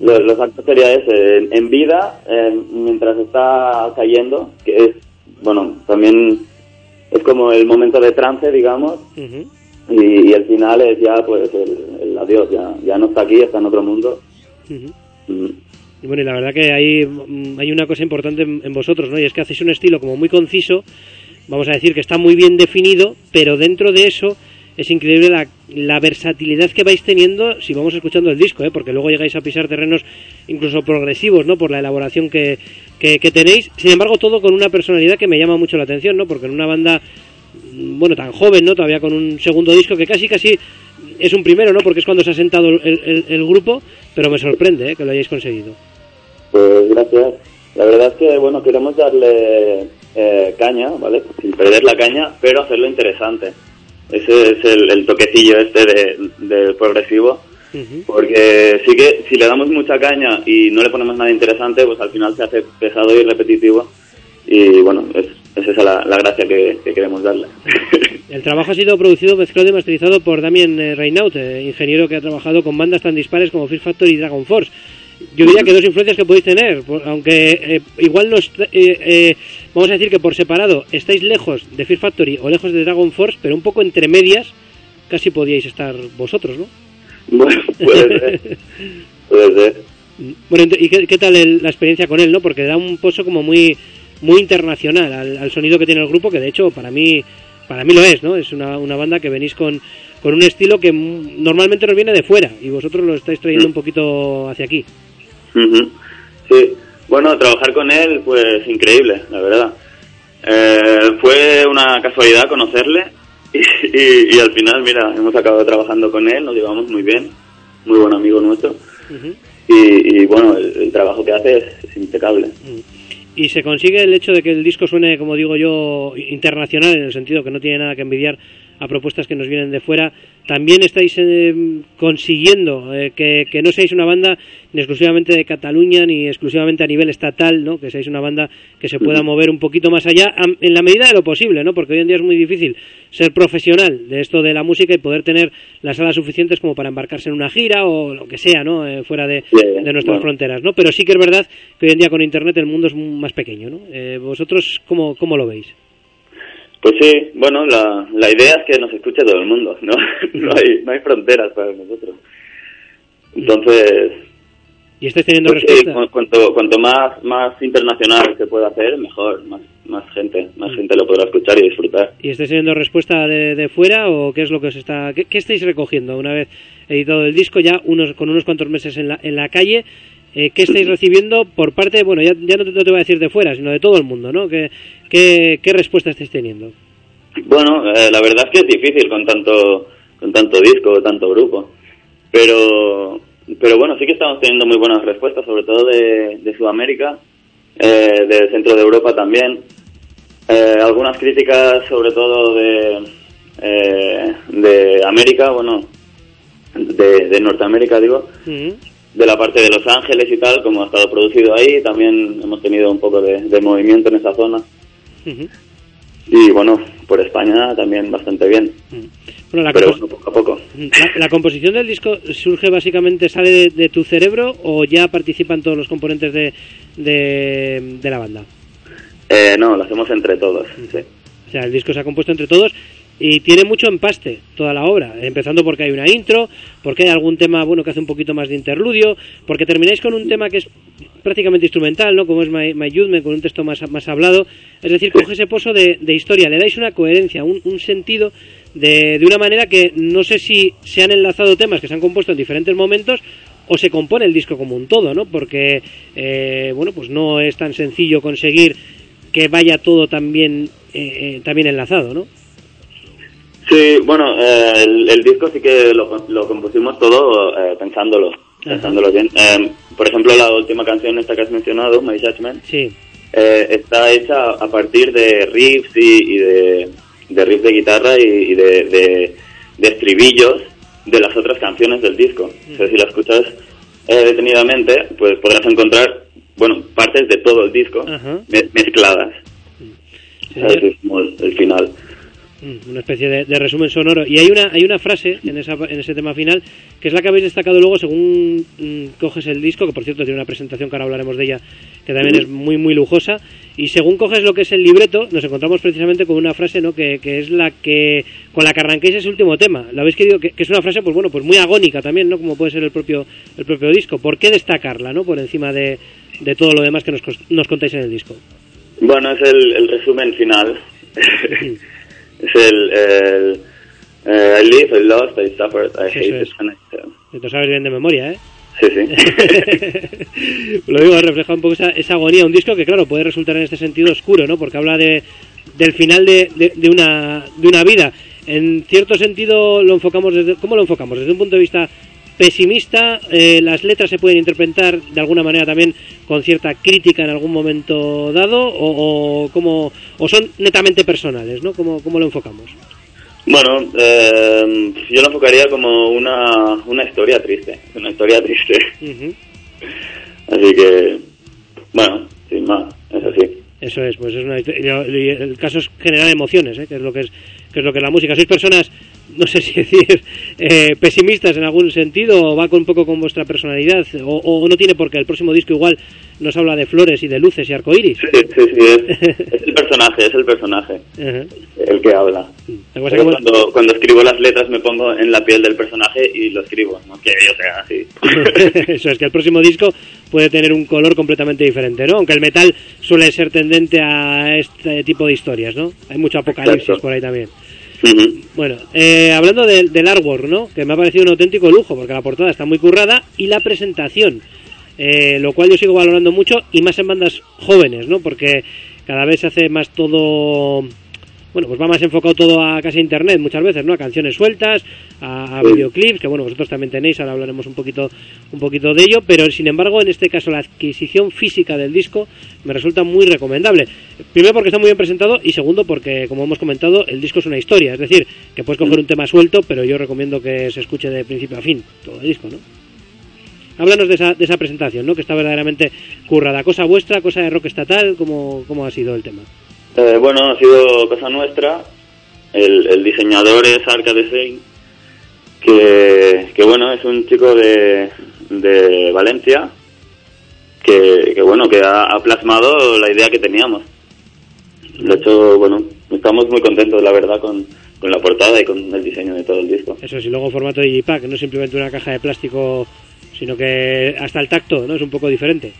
Lo- los actos sería ese, en, en vida, eh, mientras está cayendo, que es, bueno, también es como el momento de trance, digamos, y, y el final es ya, pues, el, el adiós, ya, ya no está aquí, está en otro mundo. Mm. Y bueno, y la verdad que hay, mm, hay una cosa importante en, en vosotros, ¿no? Y es que hacéis un estilo como muy conciso, vamos a decir que está muy bien definido, pero dentro de eso es increíble la, la versatilidad que vais teniendo si vamos escuchando el disco, ¿eh? Porque luego llegáis a pisar terrenos incluso progresivos, ¿no? Por la elaboración que, que, tenéis. Sin embargo, todo con una personalidad que me llama mucho la atención, ¿no? Porque en una banda mm, bueno, tan joven, ¿no? Todavía con un segundo disco que casi casi es un primero, ¿no? Porque es cuando se ha sentado el, el- el grupo, pero me sorprende ¿eh? que lo hayáis conseguido. Pues gracias. La verdad es que, bueno, queremos darle eh, caña, ¿vale? Sin perder la caña, pero hacerlo interesante. Ese es el, el toquecillo este de, de progresivo. Porque sí que si le damos mucha caña y no le ponemos nada interesante, pues al final se hace pesado y repetitivo. Y bueno, es, es esa la, la gracia que, que queremos darle. El trabajo ha sido producido, mezclado y masterizado por Damien eh, Reynaud, eh, ingeniero que ha trabajado con bandas tan dispares como Fear Factory y Dragon Force. Yo diría que dos influencias que podéis tener, aunque eh, igual no est- eh, eh, vamos a decir que por separado estáis lejos de Fear Factory o lejos de Dragon Force, pero un poco entre medias casi podíais estar vosotros, ¿no? bueno, puede ser. Puede ser. Bueno, ¿y qué, qué tal el- la experiencia con él, no? Porque da un pozo como muy muy internacional al, al sonido que tiene el grupo, que de hecho para mí para mí lo es, ¿no? Es una, una banda que venís con, con un estilo que mm, normalmente nos viene de fuera y vosotros lo estáis trayendo un poquito hacia aquí. Sí, bueno, trabajar con él, pues increíble, la verdad. Eh, fue una casualidad conocerle y, y- y al final, mira, hemos acabado trabajando con él, nos llevamos muy bien, muy buen amigo nuestro. Y, y, bueno, el, el trabajo que hace es, es impecable. Y se consigue el hecho de que el disco suene, como digo yo, internacional, en el sentido que no tiene nada que envidiar a propuestas que nos vienen de fuera, también estáis eh, consiguiendo eh, que, que no seáis una banda ni exclusivamente de Cataluña ni exclusivamente a nivel estatal, ¿no? que seáis una banda que se pueda mover un poquito más allá en la medida de lo posible, ¿no? porque hoy en día es muy difícil ser profesional de esto de la música y poder tener las salas suficientes como para embarcarse en una gira o lo que sea, ¿no? Eh, fuera de, de nuestras bueno. fronteras, ¿no? Pero sí que es verdad que hoy en día con internet el mundo es más pequeño, ¿no? Eh, ¿Vosotros cómo, cómo lo veis? Pues sí, bueno, la, la idea es que nos escuche todo el mundo, ¿no? no, hay, no hay fronteras para nosotros. Entonces, ¿Y estáis teniendo pues sí, respuesta? cu- cuanto, cuanto más, más internacional se pueda hacer, mejor, más, más gente, más gente lo podrá escuchar y disfrutar. ¿Y estáis teniendo respuesta de, de fuera o qué es lo que os está... ¿Qué, qué estáis recogiendo una vez editado el disco ya unos con unos cuantos meses en la, en la calle? Eh, ¿Qué estáis recibiendo por parte, bueno, ya, ya no, te, no te voy a decir de fuera, sino de todo el mundo, ¿no? ¿Qué, qué, qué respuesta estáis teniendo? Bueno, eh, la verdad es que es difícil con tanto, con tanto disco, tanto grupo. Pero, pero bueno, sí que estamos teniendo muy buenas respuestas, sobre todo de, de Sudamérica, eh, del centro de Europa también. Eh, algunas críticas, sobre todo de, eh, de América, bueno, de, de Norteamérica, digo. De la parte de Los Ángeles y tal, como ha estado producido ahí. También hemos tenido un poco de, de movimiento en esa zona. Y bueno, por España también bastante bien. Bueno, la, Pero bueno, poco a poco. la- la composición del disco surge básicamente, sale de, de tu cerebro o ya participan todos los componentes de, de, de la banda? Eh, no, lo hacemos entre todos. sí. O sea, el disco se ha compuesto entre todos y tiene mucho empaste toda la obra, empezando porque hay una intro, porque hay algún tema bueno que hace un poquito más de interludio, porque termináis con un tema que es prácticamente instrumental, ¿no? Como es My, My con un texto más, más hablado. Es decir, coge ese pozo de, historia, le dais una coherencia, un, un sentido de, de una manera que no sé si se han enlazado temas que se han compuesto en diferentes momentos o se compone el disco como un todo, ¿no? Porque, eh, bueno, pues no es tan sencillo conseguir que vaya todo también, eh, también enlazado, ¿no? Sí, bueno, eh, el, el disco sí que lo, lo compusimos todo eh, pensándolo, pensándolo bien. Eh, por ejemplo, la última canción esta que has mencionado, My Judgment, Sí. eh, está hecha a partir de riffs y, y de, de riffs de guitarra y, y de, de, de estribillos de las otras canciones del disco. O sea, si la escuchas eh, detenidamente, pues podrás encontrar, bueno, partes de todo el disco Ajá. mezcladas. Sí. Es como el, el final. Mm, Una especie de, de resumen sonoro. Y hay una, hay una frase en, esa, en ese tema final que es la que habéis destacado luego según mm, coges el disco, que por cierto tiene una presentación que ahora hablaremos de ella, que también es muy, muy lujosa. Y según coges lo que es el libreto, nos encontramos precisamente con una frase ¿no? que, que es la que con la que arranquéis ese último tema. Lo habéis querido, que, que es una frase pues bueno pues muy agónica también, ¿no? como puede ser el propio, el propio disco. ¿Por qué destacarla ¿no? por encima de, de todo lo demás que nos, nos contáis en el disco? Bueno, es el, el resumen final. Es el, el eh, I live, I lost, I suffered, I eso hate es. and I lo sabes bien de memoria, ¿eh? Sí, sí. lo digo, refleja un poco esa, esa agonía. Un disco que, claro, puede resultar en este sentido oscuro, ¿no? Porque habla de, del final de, de, de una, de una vida. En cierto sentido, lo enfocamos desde, ¿cómo lo enfocamos? Desde un punto de vista pesimista, eh, las letras se pueden interpretar de alguna manera también con cierta crítica en algún momento dado, o, o, como, o son netamente personales, ¿no? ¿Cómo, cómo lo enfocamos? bueno, eh, yo lo enfocaría como una, una historia triste. Una historia triste. Así que, bueno, sin más, es así. Eso es, pues es una el caso es generar emociones, ¿eh? que es lo que es que es lo que es la música. Sois personas, no sé si decir, eh, pesimistas en algún sentido, o va con un poco con vuestra personalidad, o, o no tiene porque el próximo disco igual nos habla de flores y de luces y arcoíris. Sí, sí, sí, es, es el personaje, es el personaje Ajá. el que habla. Pero cuando, cuando escribo las letras me pongo en la piel del personaje y lo escribo, no que yo sea así. Eso es que el próximo disco puede tener un color completamente diferente, ¿no? Aunque el metal suele ser tendente a este tipo de historias, ¿no? Hay mucho apocalipsis Exacto. por ahí también. Bueno, eh, hablando del- del artwork, ¿no? Que me ha parecido un auténtico lujo, porque la portada está muy currada y la presentación, eh, lo cual yo sigo valorando mucho y más en bandas jóvenes, ¿no? Porque cada vez se hace más todo bueno, pues va más enfocado todo a casi internet muchas veces, ¿no? A canciones sueltas, a, a Sí. videoclips, que bueno, vosotros también tenéis, ahora hablaremos un poquito, un poquito de ello, pero sin embargo, en este caso la adquisición física del disco me resulta muy recomendable. Primero porque está muy bien presentado y segundo porque, como hemos comentado, el disco es una historia, es decir, que puedes coger un tema suelto, pero yo recomiendo que se escuche de principio a fin todo el disco, ¿no? Háblanos de esa, de esa presentación, ¿no? Que está verdaderamente currada. ¿Cosa vuestra, cosa de rock estatal? ¿Cómo, cómo ha sido el tema? Eh, bueno, ha sido cosa nuestra. El, diseñador es Arca de Sein, que, que bueno, es un chico de, de Valencia, que, que bueno, que ha, plasmado la idea que teníamos. De hecho, bueno, estamos muy contentos, la verdad, con, con la portada y con el diseño de todo el disco. Eso sí, luego formato Digipack, no es simplemente una caja de plástico, sino que hasta el tacto, ¿no? Es un poco diferente.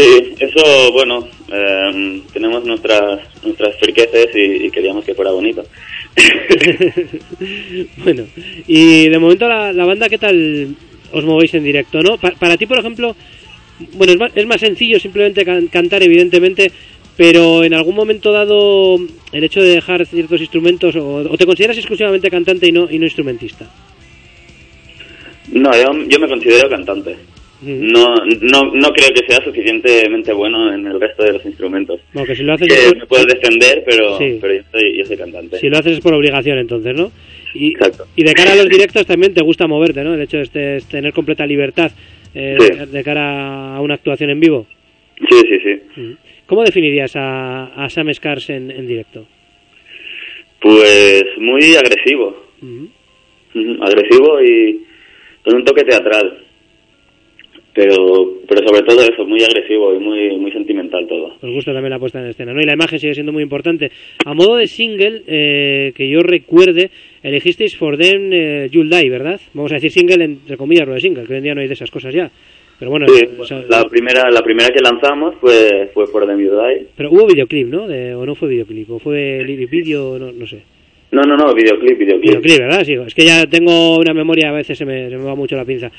Sí, eso, bueno, eh, tenemos nuestras nuestras friqueces y, y queríamos que fuera bonito. bueno, y de momento la, la banda, ¿qué tal os movéis en directo, no? Pa- para ti, por ejemplo, bueno, es más, es más sencillo simplemente can- cantar, evidentemente, pero en algún momento dado el hecho de dejar ciertos instrumentos, o, o te consideras exclusivamente cantante y no, y no instrumentista. No, yo, yo me considero cantante. No, no, no creo que sea suficientemente bueno en el resto de los instrumentos. Que si lo haces, Que es me puedes defender, pero, Sí. pero yo, soy, yo soy cantante. si lo haces es por obligación, entonces, ¿no? Y, Exacto. y de cara a los directos también te gusta moverte, ¿no? El hecho de este- tener completa libertad eh, Sí. de, cara a una actuación en vivo. Sí, sí, sí. ¿Cómo definirías a, a Sam Scars en, en directo? Pues muy agresivo. Agresivo y con un toque teatral. Pero, pero sobre todo eso, muy agresivo y muy, muy sentimental todo. Os gusta también la puesta en escena, ¿no? Y la imagen sigue siendo muy importante. A modo de single, eh, que yo recuerde, elegisteis For Them eh, You'll Die, ¿verdad? Vamos a decir single entre comillas, lo de single, que hoy en día no hay de esas cosas ya. Pero bueno, Sí, eh, o sea, la primera la primera que lanzamos fue fue For Them You Die. pero hubo videoclip, ¿no? De- o no fue videoclip, o fue video, no, no sé. No, no, no, videoclip, videoclip. Videoclip, ¿verdad? Sí, es que ya tengo una memoria, a veces se me, se me va mucho la pinza.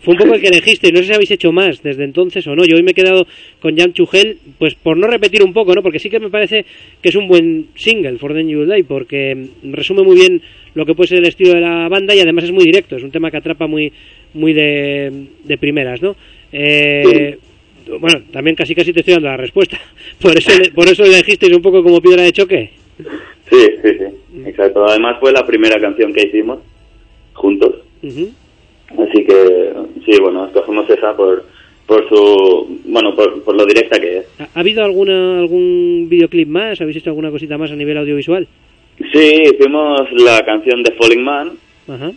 Fue un poco el que elegisteis, no sé si habéis hecho más desde entonces o no. Yo hoy me he quedado con Jam Chugel, pues por no repetir un poco, ¿no? Porque sí que me parece que es un buen single, For Then You Will Die, porque mm, resume muy bien lo que puede ser el estilo de la banda y además es muy directo, es un tema que atrapa muy, muy de, de primeras, ¿no? Eh, Bueno, también casi casi te estoy dando la respuesta. Por eso, por eso elegisteis un poco como piedra de choque. Sí, sí, sí, exacto. Además fue la primera canción que hicimos juntos. Ujú. Así que, sí, bueno, escogemos esa por, por su, bueno, por, por lo directa que es. ¿Ha ha habido alguna, algún videoclip más? ¿Habéis hecho alguna cosita más a nivel audiovisual? Sí, hicimos la canción de Falling Man, Ajá.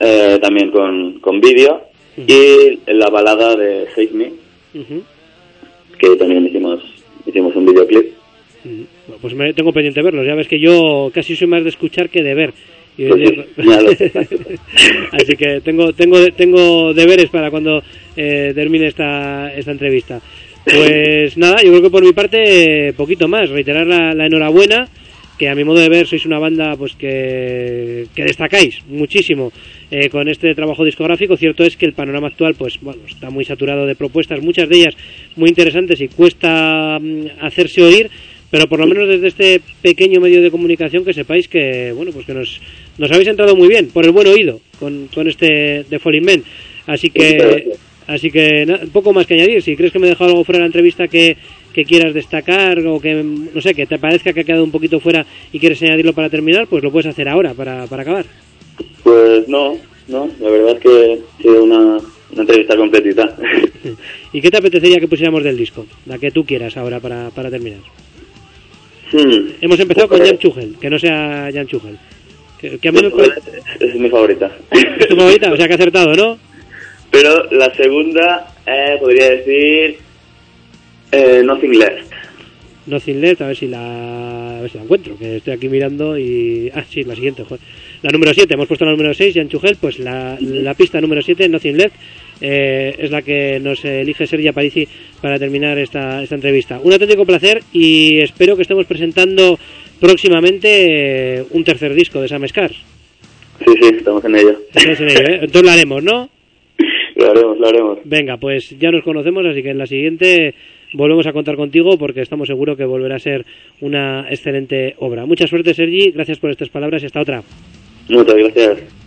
eh, también con, con vídeo, y la balada de Save Me, Ujú. que también hicimos, hicimos un videoclip. Ujú. Bueno, pues me tengo pendiente verlos. Ya ves que yo casi soy más de escuchar que de ver. Y. Así que tengo tengo tengo deberes para cuando eh, termine esta esta entrevista. Pues nada, yo creo que por mi parte poquito más. Reiterar la, la enhorabuena que a mi modo de ver sois una banda pues que, que destacáis muchísimo eh, con este trabajo discográfico. Cierto es que el panorama actual pues bueno está muy saturado de propuestas, muchas de ellas muy interesantes y cuesta mm, hacerse oír, pero por lo menos desde este pequeño medio de comunicación que sepáis que bueno pues que nos, nos habéis entrado muy bien por el buen oído con, con este de Falling Men. Así que así que na- poco más que añadir. Si crees que me he dejado algo fuera de la entrevista que que quieras destacar o que no sé que te parezca que ha quedado un poquito fuera y quieres añadirlo para terminar, pues lo puedes hacer ahora para, para acabar. Pues no, no, la verdad es que ha sido una, una entrevista completita. ¿Y qué te apetecería que pusiéramos del disco? La que tú quieras ahora para, para terminar. Hmm. Hemos empezado con Jan Chugel, que no sea Jan Chugel. Que, que a mí me parece... es, es mi favorita. ¿Es tu favorita? O sea que ha acertado, ¿no? Pero la segunda, eh, podría decir eh, Nothing Left. Nothing Left, a ver si la, a ver si la encuentro, que estoy aquí mirando y... Ah, sí, la siguiente, joder. La número 7, hemos puesto la número 6, Jan Chugel, pues la, la pista número 7, Nothing Left, eh, es la que nos elige Sergio Parisi para terminar esta, esta entrevista. Un auténtico placer y espero que estemos presentando próximamente eh, un tercer disco de Sam Scars. Sí, sí, estamos en ello. Estamos en ello, ¿eh? Entonces lo haremos, ¿no? Lo haremos, lo haremos. Venga, pues ya nos conocemos, así que en la siguiente volvemos a contar contigo porque estamos seguros que volverá a ser una excelente obra. Mucha suerte, Sergi. Gracias por estas palabras y hasta otra. Muchas gracias.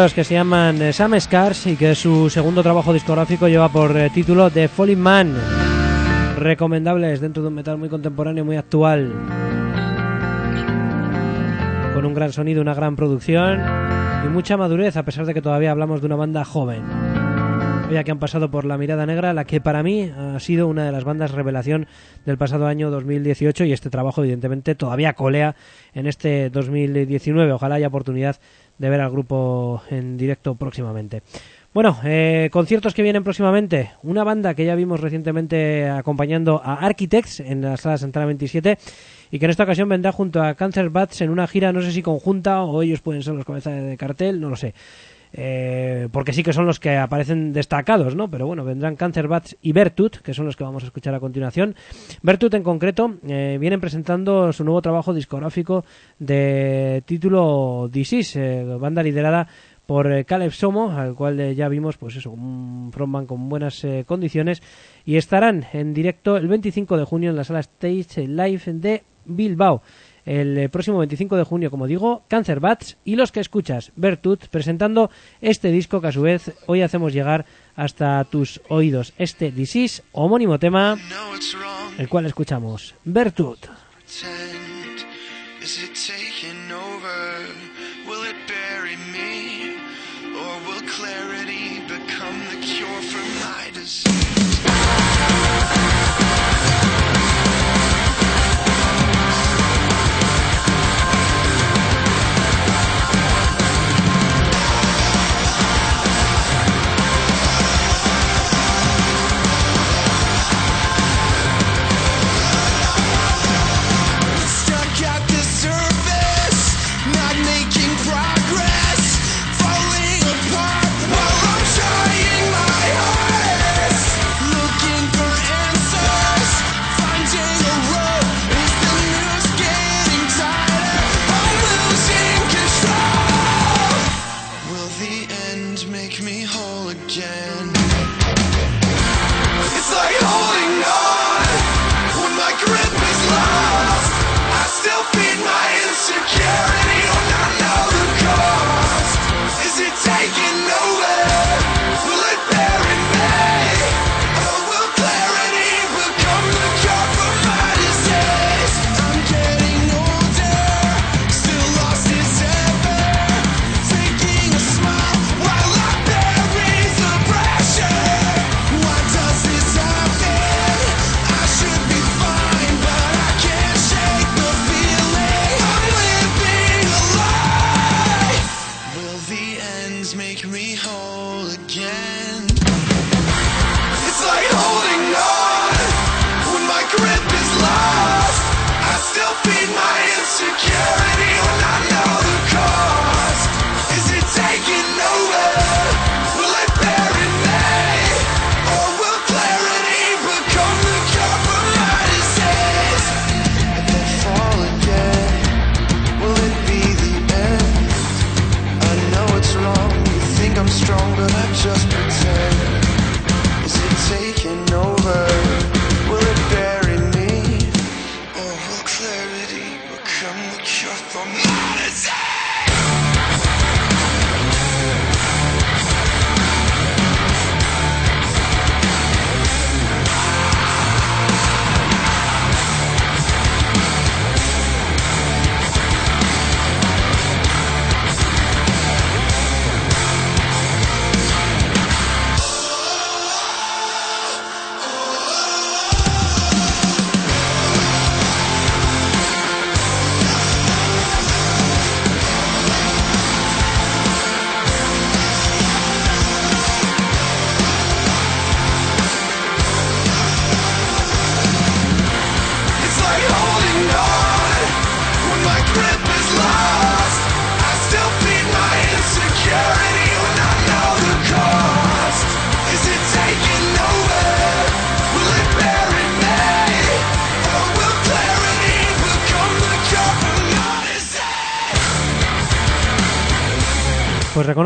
Que se llaman eh, Sam Scars y que su segundo trabajo discográfico lleva por eh, título The Falling Man. Recomendables dentro de un metal muy contemporáneo, muy actual. Con un gran sonido, una gran producción y mucha madurez, a pesar de que todavía hablamos de una banda joven. Ya que han pasado por La Mirada Negra, la que para mí ha sido una de las bandas revelación del pasado año 2018 y este trabajo evidentemente todavía colea en este 2019. Ojalá haya oportunidad de ver al grupo en directo próximamente. Bueno, eh, conciertos que vienen próximamente. Una banda que ya vimos recientemente acompañando a Architects en la sala Central 27 y que en esta ocasión vendrá junto a Cancer Bats en una gira, no sé si conjunta o ellos pueden ser los cabezas de cartel, no lo sé. Eh, porque sí que son los que aparecen destacados, ¿no? Pero bueno, vendrán Cancer Bats y Bertut, que son los que vamos a escuchar a continuación. Bertut en concreto eh, vienen presentando su nuevo trabajo discográfico de título Disease, eh, banda liderada por eh, Caleb Somo, al cual ya vimos, pues eso, un frontman con buenas condiciones, y estarán en directo el 25 de junio en la sala Stage Live de Bilbao. El eh, próximo 25 de junio, como digo, Cancer Bats y los que escuchas, Bertut, presentando este disco que a su vez hoy hacemos llegar hasta tus oídos. Este Disease, homónimo tema, el cual escuchamos. Disease?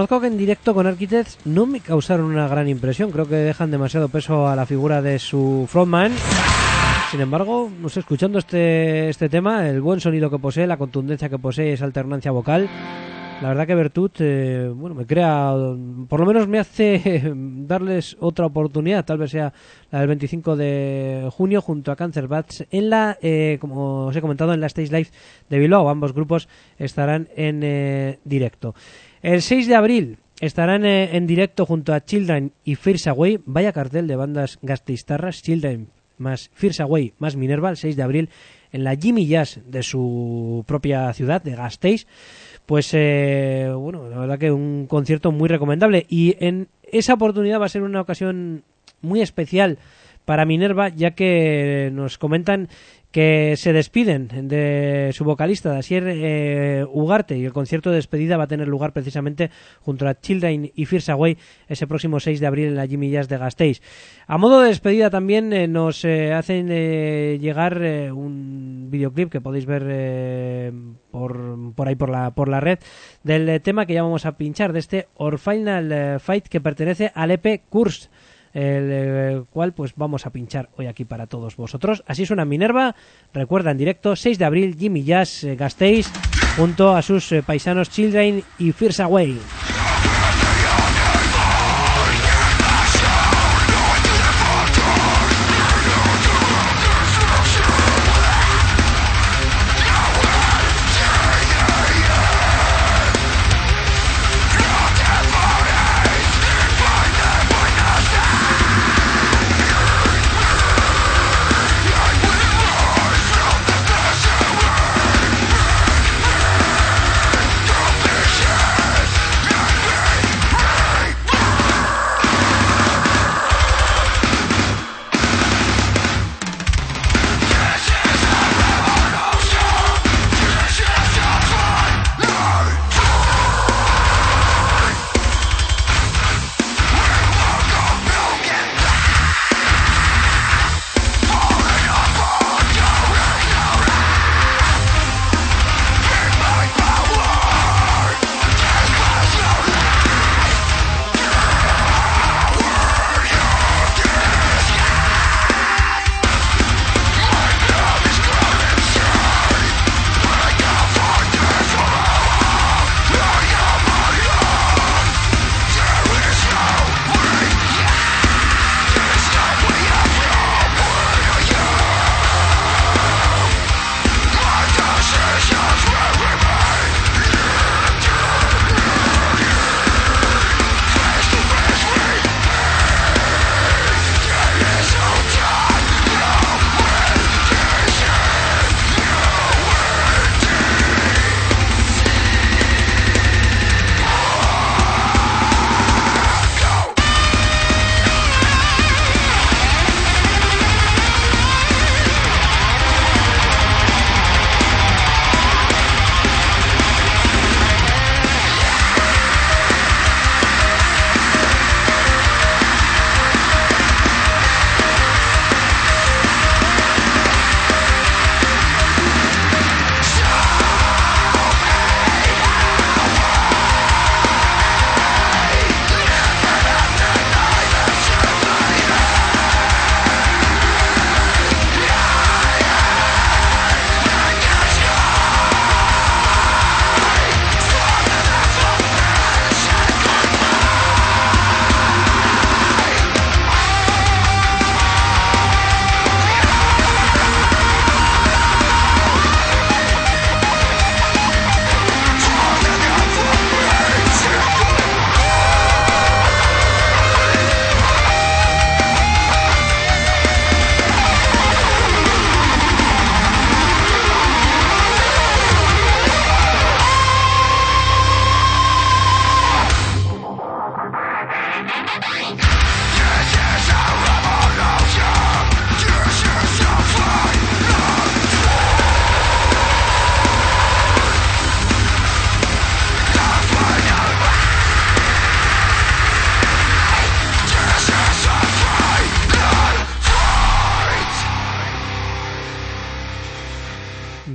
Reconozco que en directo con Architects no me causaron una gran impresión. Creo que dejan demasiado peso a la figura de su frontman. Sin embargo, escuchando este, este tema, el buen sonido que posee, la contundencia que posee, esa alternancia vocal, La verdad que Bertut, eh, bueno, me crea, por lo menos me hace darles otra oportunidad, tal vez sea la del 25 de junio junto a Cancer Bats en la, eh, como os he comentado, en la Stage Live de Bilbao. Ambos grupos estarán en eh, directo. El 6 de abril estarán eh, en directo junto a Children y Fierce Away. Vaya cartel de bandas gasteiztarras, Children más Fierce Away más Minerva, el 6 de abril en la Jimmy Jazz de su propia ciudad, de Gasteiz pues eh, bueno, la verdad que un concierto muy recomendable. Y en esa oportunidad va a ser una ocasión muy especial para Minerva ya que nos comentan que se despiden de su vocalista, Dasier eh, Ugarte, y el concierto de despedida va a tener lugar precisamente junto a Children y Fierce Away ese próximo 6 de abril en la Jimmy Jazz de Gasteiz. A modo de despedida también eh, nos eh, hacen llegar un videoclip que podéis ver por, por ahí por la, por la red del tema que ya vamos a pinchar, de este Or Final Fight que pertenece al EP Curse el cual pues vamos a pinchar hoy aquí para todos vosotros. Así suena Minerva, recuerda en directo, 6 de abril, Jimmy Jazz eh, Gasteiz, junto a sus eh, paisanos Children y Fierce Away.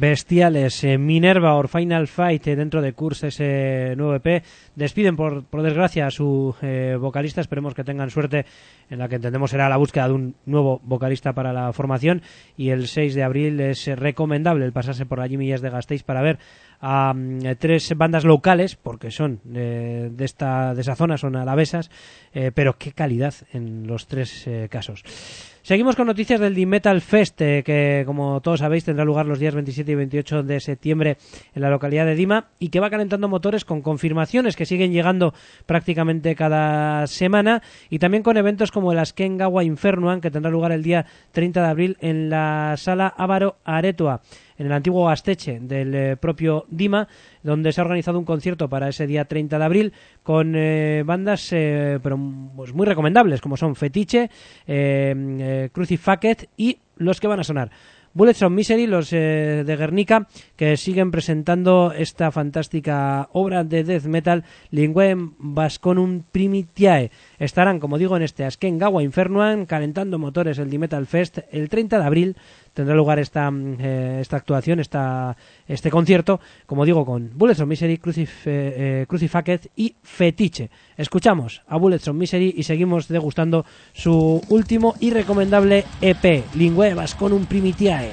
their Eh, Minerva or Final Fight eh, dentro de Curse ese nuevo EP. Despiden por, por desgracia a su eh, vocalista. Esperemos que tengan suerte en la que entendemos será la búsqueda de un nuevo vocalista para la formación. Y el 6 de abril es recomendable el pasarse por allí Millas de Gasteiz para ver a mm, tres bandas locales, porque son de, esta, de esa zona, son alavesas, pero qué calidad en los tres casos. Seguimos con noticias del The Metal Fest, que como todos sabéis tendrá lugar los días 27 y 28 de septiembre en la localidad de Dima y que va calentando motores con confirmaciones que siguen llegando prácticamente cada semana y también con eventos como el Askengawa Infernuan que tendrá lugar el día 30 de abril en la sala Ávaro Aretua en el antiguo Gasteche del eh, propio Dima, donde se ha organizado un concierto para ese día 30 de abril con eh, bandas eh, pero, pues, muy recomendables, como son Fetiche, eh, eh, Crucifacket y los que van a sonar. Bullets of Misery, los eh, de Guernica, que siguen presentando esta fantástica obra de death metal Linguem Vasconum Primitiae. Estarán, como digo, en este Askengawa Infernuan, calentando motores el D-Metal Fest el 30 de abril. Tendrá lugar esta, mm, eh, esta actuación, esta, este concierto, como digo, con Bullets of Misery, Crucif eh, eh, y Fetiche. Escuchamos a Bullets of Misery y seguimos degustando su último y recomendable EP, Lingue Vasconum Primitiae.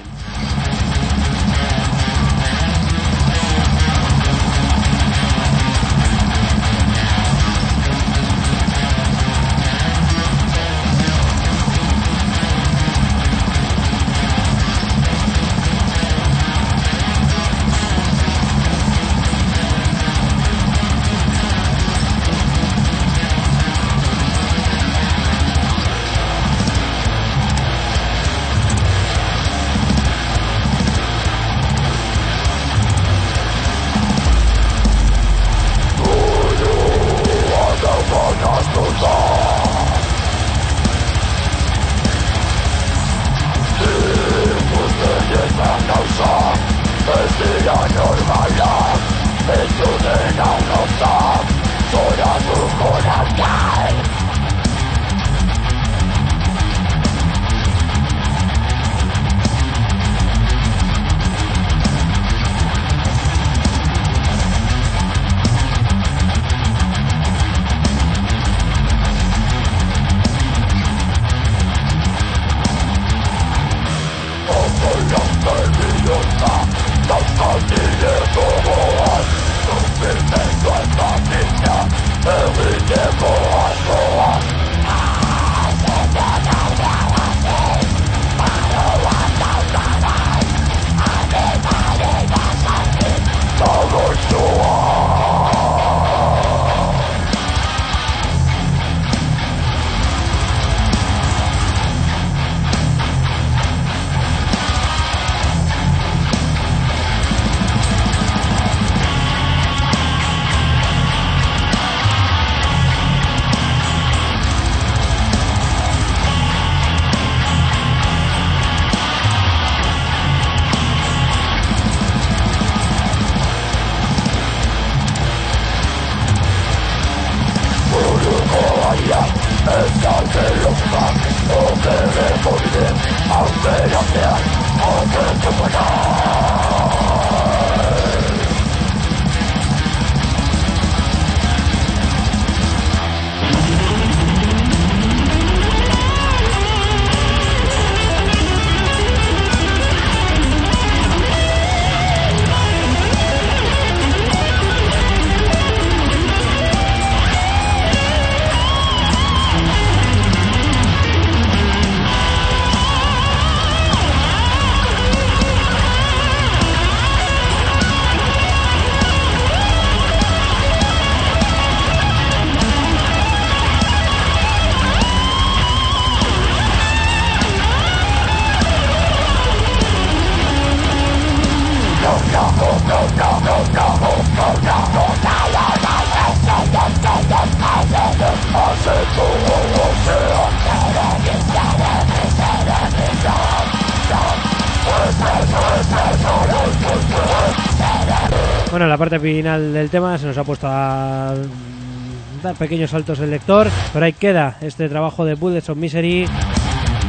La parte final del tema se nos ha puesto a dar pequeños saltos el lector, pero ahí queda este trabajo de Bullets of Misery,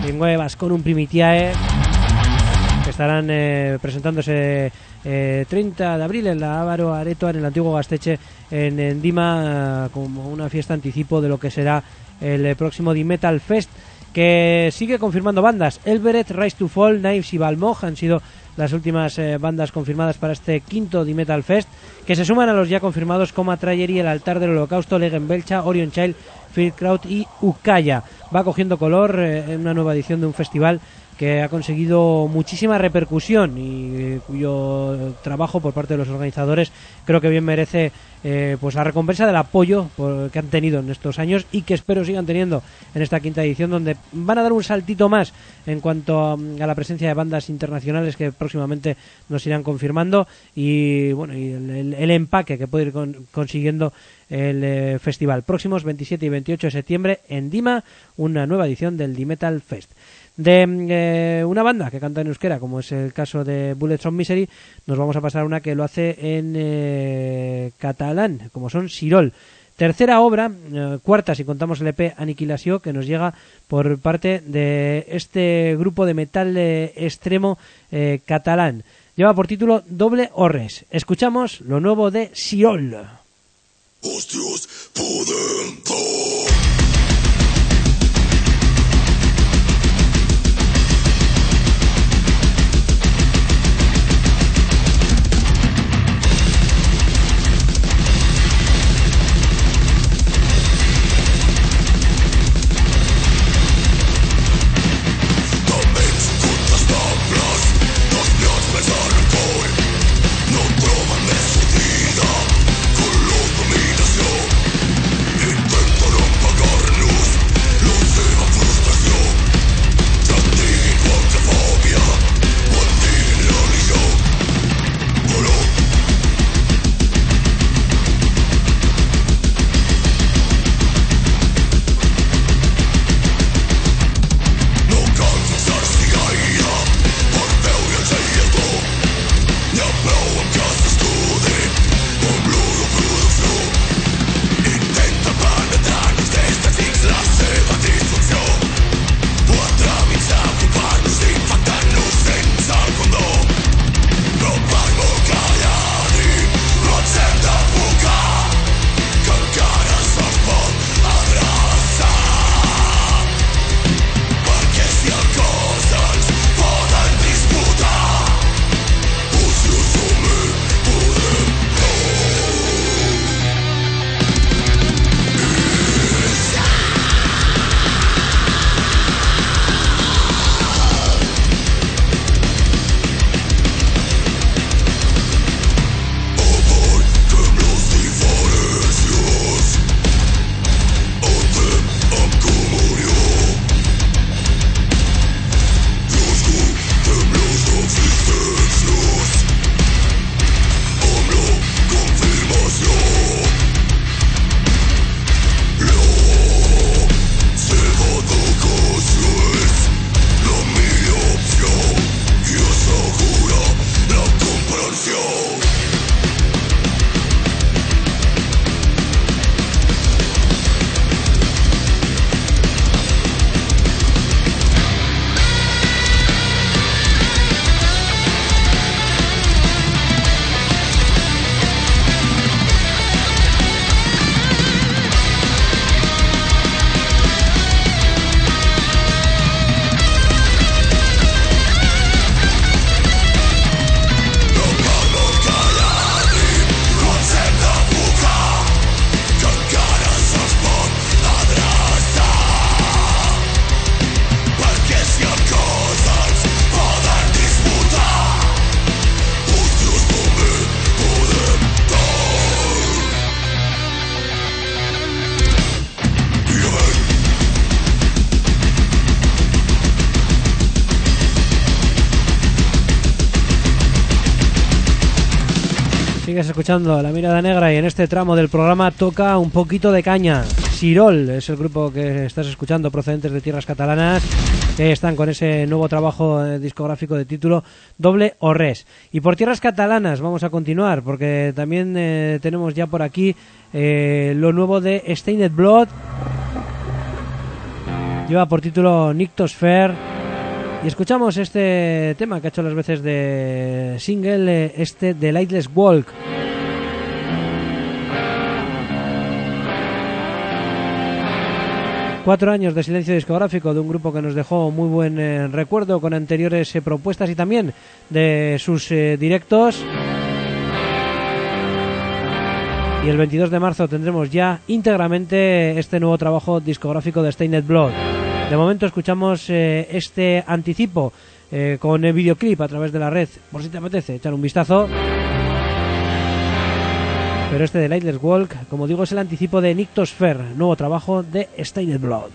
en huevas con un primitiae, que estarán eh, presentándose eh, 30 de abril en la Ávaro Areto, en el antiguo Gasteche, en, en Dima, como una fiesta anticipo de lo que será el eh, próximo D-Metal Fest, que sigue confirmando bandas. Elberet, Rise to Fall, Knives y Balmoj han sido las últimas eh, bandas confirmadas para este quinto D-Metal Fest, que se suman a los ya confirmados Coma Trayery, El Altar del Holocausto, Legen Belcha, Orion Child, Fear Crowd y Ukaya. Va cogiendo color eh, en una nueva edición de un festival que ha conseguido muchísima repercusión y eh, cuyo trabajo por parte de los organizadores creo que bien merece eh, pues la recompensa del apoyo que han tenido en estos años y que espero sigan teniendo en esta quinta edición donde van a dar un saltito más en cuanto a, a la presencia de bandas internacionales que próximamente nos irán confirmando y bueno y el, empaque que puede ir con- consiguiendo el eh, festival. Próximos 27 y 28 de septiembre en Dima una nueva edición del D-Metal Fest de mm, eh, una banda que canta en euskera, como es el caso de Bullets of Misery, nos vamos a pasar una que lo hace en eh, catalán, como son Sirol. Tercera obra, eh, cuarta si contamos el EP Aniquilación, que nos llega por parte de este grupo de metal extremo catalán. Lleva por título Doble Orres. Escuchamos lo nuevo de Sirol. Escuchando La Mirada Negra y en este tramo del programa toca un poquito de caña. Sirol es el grupo que estás escuchando procedentes de tierras catalanas que están con ese nuevo trabajo eh, discográfico de título Doble o Res. Y por tierras catalanas vamos a continuar porque también eh, tenemos ya por aquí eh, lo nuevo de Stained Blood. Lleva por título Nictosphere Y escuchamos este tema que ha hecho las veces de single, eh, este The Lightless Walk. Cuatro años de silencio discográfico de un grupo que nos dejó muy buen eh, recuerdo con anteriores eh, propuestas y también de sus eh, directos. Y el 22 de marzo tendremos ya íntegramente este nuevo trabajo discográfico de Stained Blood. De momento escuchamos eh, este anticipo eh, con el videoclip a través de la red, por si te apetece echar un vistazo. Pero este de Lightless Walk, como digo, es el anticipo de Nictosphere, nuevo trabajo de Stained Blood.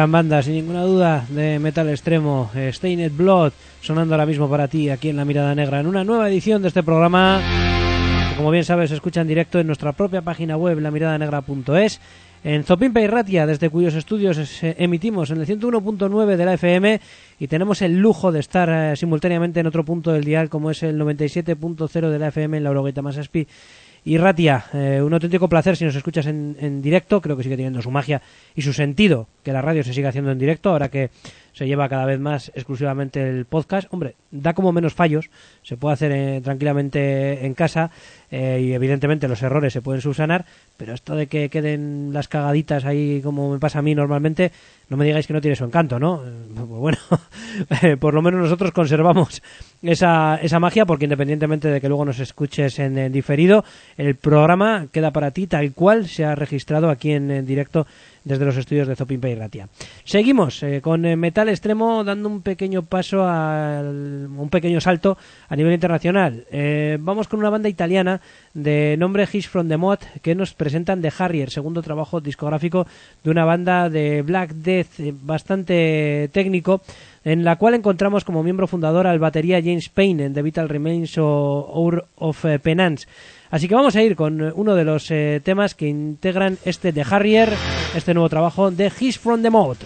Gran banda, sin ninguna duda, de metal extremo, eh, Stained Blood, sonando ahora mismo para ti aquí en La Mirada Negra, en una nueva edición de este programa, como bien sabes, se escucha en directo en nuestra propia página web, lamiradanegra.es, en Zopimpa y Ratia, desde cuyos estudios es- eh, emitimos en el 101.9 de la FM y tenemos el lujo de estar eh, simultáneamente en otro punto del dial, como es el 97.0 de la FM en la Euroguita Masaspi y Ratia, eh, un auténtico placer si nos escuchas en, en directo, creo que sigue teniendo su magia y su sentido que la radio se siga haciendo en directo, ahora que se lleva cada vez más exclusivamente el podcast. Hombre, da como menos fallos, se puede hacer eh, tranquilamente en casa eh, y evidentemente los errores se pueden subsanar, pero esto de que queden las cagaditas ahí como me pasa a mí normalmente, no me digáis que no tiene su encanto, ¿no? Pues bueno, por lo menos nosotros conservamos esa, esa magia porque independientemente de que luego nos escuches en, diferido, el programa queda para ti tal cual se ha registrado aquí en directo desde los estudios de Zopimpe y Ratia. Seguimos eh, con eh, Metal Extremo dando un pequeño paso, al, un pequeño salto a nivel internacional. Eh, vamos con una banda italiana de nombre His from the Mod que nos presentan The Harrier, segundo trabajo discográfico de una banda de Black Death eh, bastante técnico en la cual encontramos como miembro fundador al batería James Payne en The Vital Remains o of eh, Penance. Así que vamos a ir con eh, uno de los eh, temas que integran este de Harrier, este nuevo trabajo de His from the Mod.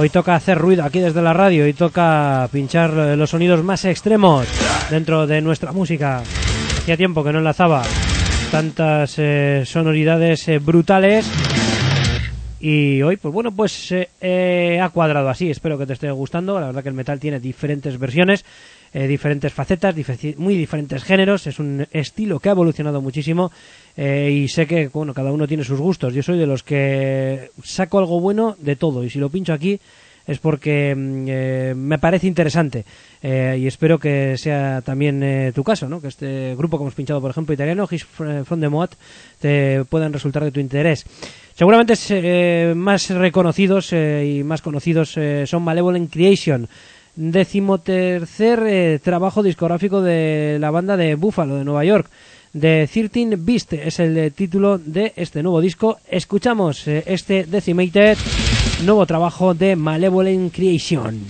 Hoy toca hacer ruido aquí desde la radio y toca pinchar eh, los sonidos más extremos dentro de nuestra música. Hacía tiempo que no enlazaba tantas eh, sonoridades eh, brutales y hoy, pues bueno, pues eh, ha cuadrado así. Espero que te esté gustando. La verdad que el metal tiene diferentes versiones, diferentes facetas, muy diferentes géneros. Es un estilo que ha evolucionado muchísimo eh, y sé que, bueno, cada uno tiene sus gustos. Yo soy de los que saco algo bueno de todo y si lo pincho aquí es porque mm, eh, me parece interesante Eh, y espero que sea también eh, tu caso, ¿no? que este grupo que hemos pinchado, por ejemplo, italiano, His from the Moat, te puedan resultar de tu interés. Seguramente eh, más reconocidos eh, y más conocidos eh, son Malevolent Creation, decimotercer eh, trabajo discográfico de la banda de Buffalo, de Nueva York. The 13 Beast es el eh, título de este nuevo disco. Escuchamos eh, este Decimated, nuevo trabajo de Malevolent Creation.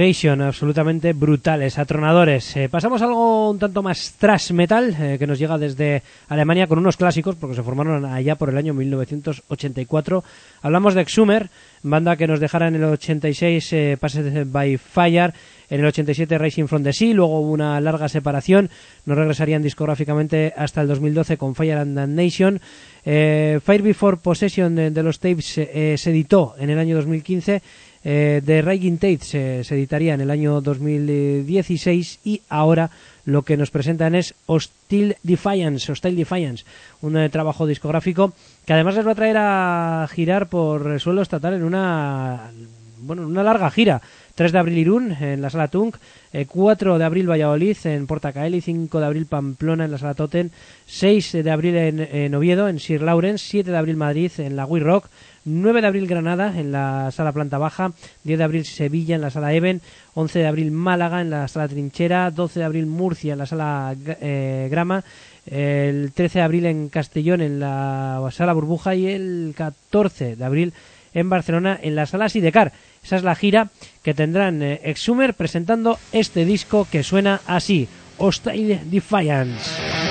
Absolutamente brutales, atronadores. Eh, pasamos a algo un tanto más thrash metal, eh, que nos llega desde Alemania con unos clásicos, porque se formaron allá por el año 1984. Hablamos de Exhumer, banda que nos dejara en el 86 eh, Passed by Fire, en el 87 Racing from the Sea, luego hubo una larga separación, no regresarían discográficamente hasta el 2012 con Fire and Damnation. Eh, Fire Before Possession de, los tapes se editó en el año 2015 eh, The Raging Tate se, editaría en el año 2016 y ahora lo que nos presentan es Hostile Defiance, Hostile Defiance, un eh, trabajo discográfico que además les va a traer a girar por el suelo estatal en una bueno, en una larga gira. 3 de abril Irún en la sala Tunk, eh, 4 de abril Valladolid en Portacaeli, 5 de abril Pamplona en la sala Toten, 6 de abril en, en Oviedo en Sir Lawrence, 7 de abril Madrid en la We Rock, 9 de abril Granada en la sala planta baja, 10 de abril Sevilla en la sala Even, 11 de abril Málaga en la sala Trinchera, 12 de abril Murcia en la sala eh, Grama, el 13 de abril en Castellón en la sala Burbuja y el 14 de abril en Barcelona en la sala Sidecar. Esa es la gira que tendrán eh, Exhumer presentando este disco que suena así, Hostile Defiance.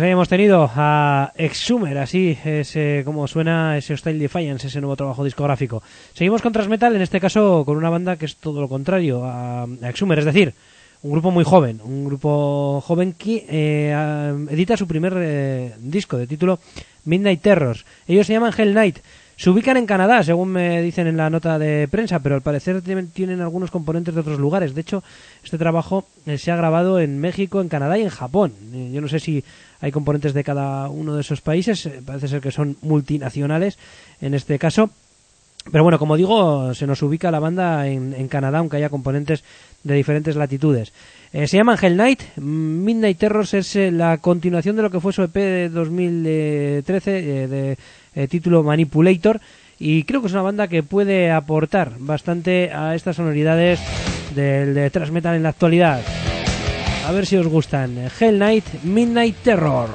Pues hemos tenido a Exhumer, así es eh, como suena ese Hostile Defiance, ese nuevo trabajo discográfico. Seguimos con Transmetal, en este caso con una banda que es todo lo contrario a, a Exhumer, es decir, un grupo muy joven, un grupo joven que eh, edita su primer eh, disco de título Midnight Terrors. Ellos se llaman Hell Knight. Se ubican en Canadá, según me dicen en la nota de prensa, pero al parecer tienen, algunos componentes de otros lugares. De hecho, este trabajo eh, se ha grabado en México, en Canadá y en Japón. Eh, yo no sé si hay componentes de cada uno de esos países, eh, parece ser que son multinacionales en este caso. Pero bueno, como digo, se nos ubica la banda en, en Canadá, aunque haya componentes de diferentes latitudes. Eh, se llaman Hell Knight. Midnight Terrors es eh, la continuación de lo que fue su EP de 2013 eh, de título Manipulator. Y creo que es una banda que puede aportar bastante a estas sonoridades del de thrash metal en la actualidad. A ver si os gustan. Hell Knight, Midnight Terror.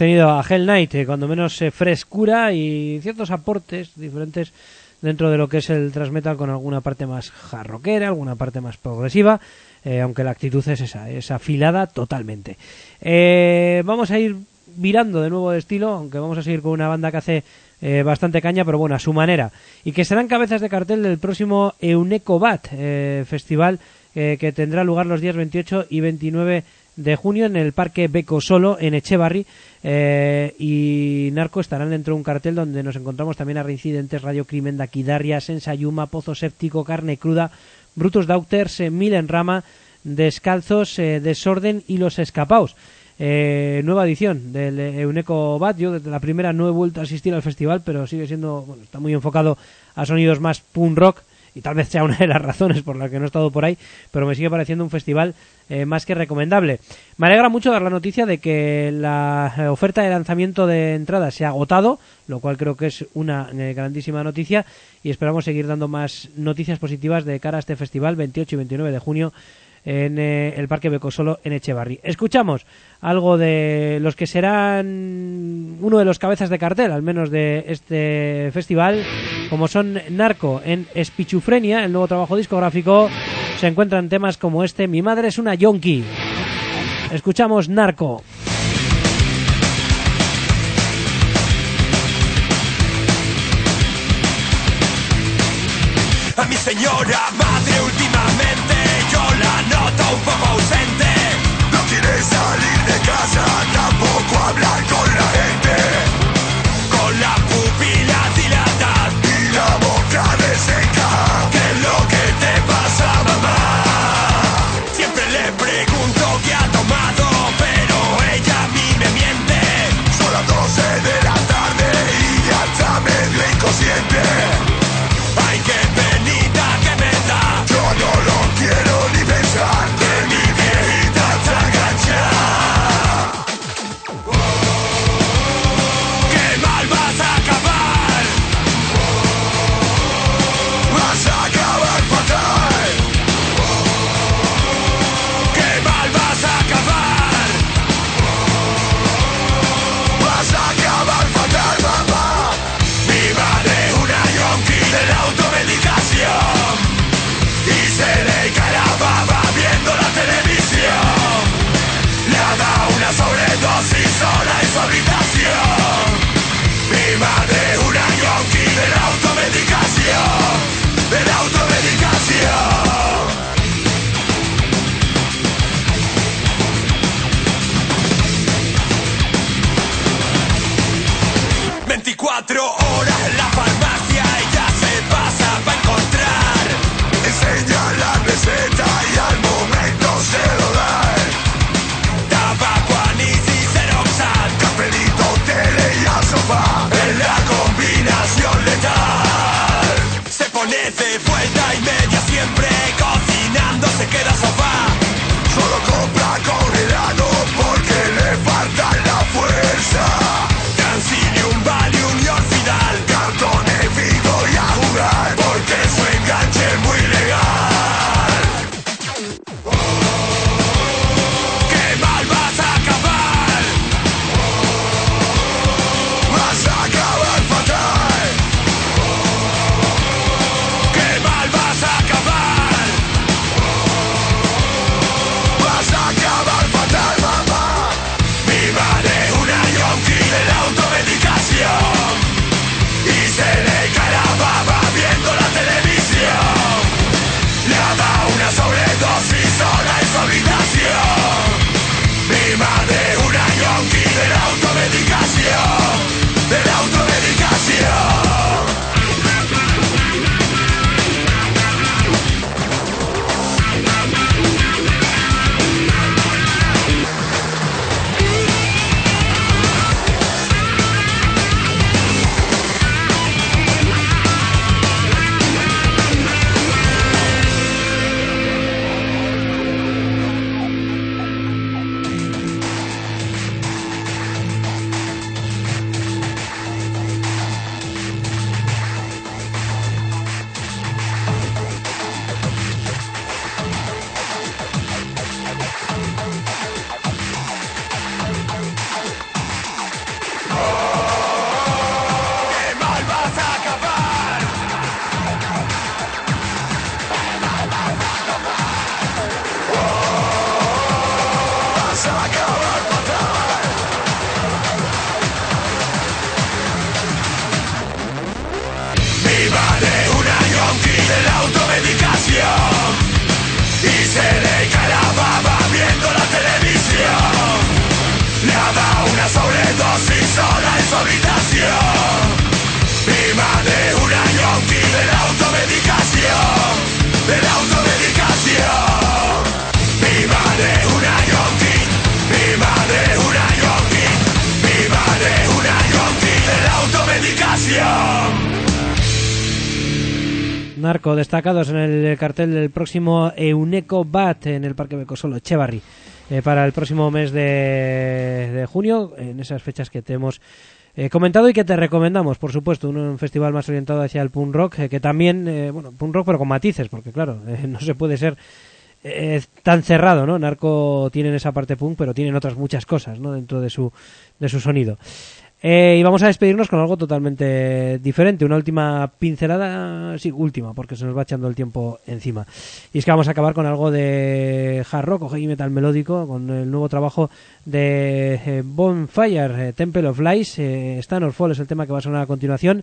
Tenido a Hell Knight, eh, cuando menos eh, frescura y ciertos aportes diferentes dentro de lo que es el thrash metal con alguna parte más jarroquera, alguna parte más progresiva, eh, aunque la actitud es esa, es afilada totalmente. Eh, vamos a ir virando de nuevo de estilo, aunque vamos a seguir con una banda que hace bastante caña, pero bueno, a su manera. Y que serán cabezas de cartel del próximo Euneco Bat Festival eh, que tendrá lugar los días 28 y 29 de junio en el Parque Beco Solo en Echevarri eh, y Narco estarán dentro de un cartel donde nos encontramos también a Reincidentes, Radio Crimen, Daquidaria, Sensayuma, Pozo Séptico, Carne Cruda, Brutus Daughters, eh, Milen Rama, Descalzos, eh, Desorden y Los Escapaos. Eh, nueva edición del Euneco Bat. Yo desde la primera no he vuelto a asistir al festival, pero sigue siendo, bueno, está muy enfocado a sonidos más punk rock y tal vez sea una de las razones por las que no he estado por ahí, pero me sigue pareciendo un festival eh, más que recomendable. Me alegra mucho dar la noticia de que la eh, oferta de lanzamiento de entradas se ha agotado, lo cual creo que es una eh, grandísima noticia y esperamos seguir dando más noticias positivas de cara a este festival 28 y 29 de junio en eh, el Parque Becosolo en Echevarri. Escuchamos algo de los que serán uno de los cabezas de cartel, al menos de este festival, como son Narco en Espichufrenia, el nuevo trabajo discográfico. Se encuentran temas como este, Mi madre es una yonki. Escuchamos Narco. A mi señora No quiere salir de casa, tampoco hablar 24 horas destacados en el cartel del próximo Euneco Bat en el Parque Becosolo, Chevarri, eh, para el próximo mes de, junio, en esas fechas que te hemos eh, comentado y que te recomendamos, por supuesto, un, festival más orientado hacia el punk rock, eh, que también, eh, bueno, punk rock pero con matices, porque claro, eh, no se puede ser eh, tan cerrado, ¿no? Narco tienen esa parte punk, pero tienen otras muchas cosas, ¿no? Dentro de su, de su sonido. Eh, y vamos a despedirnos con algo totalmente diferente, una última pincelada, sí, última, porque se nos va echando el tiempo encima. Y es que vamos a acabar con algo de hard rock o heavy metal melódico, con el nuevo trabajo de eh, Bonfire, eh, Temple of Lies, eh, Stand or Fall es el tema que va a sonar a continuación.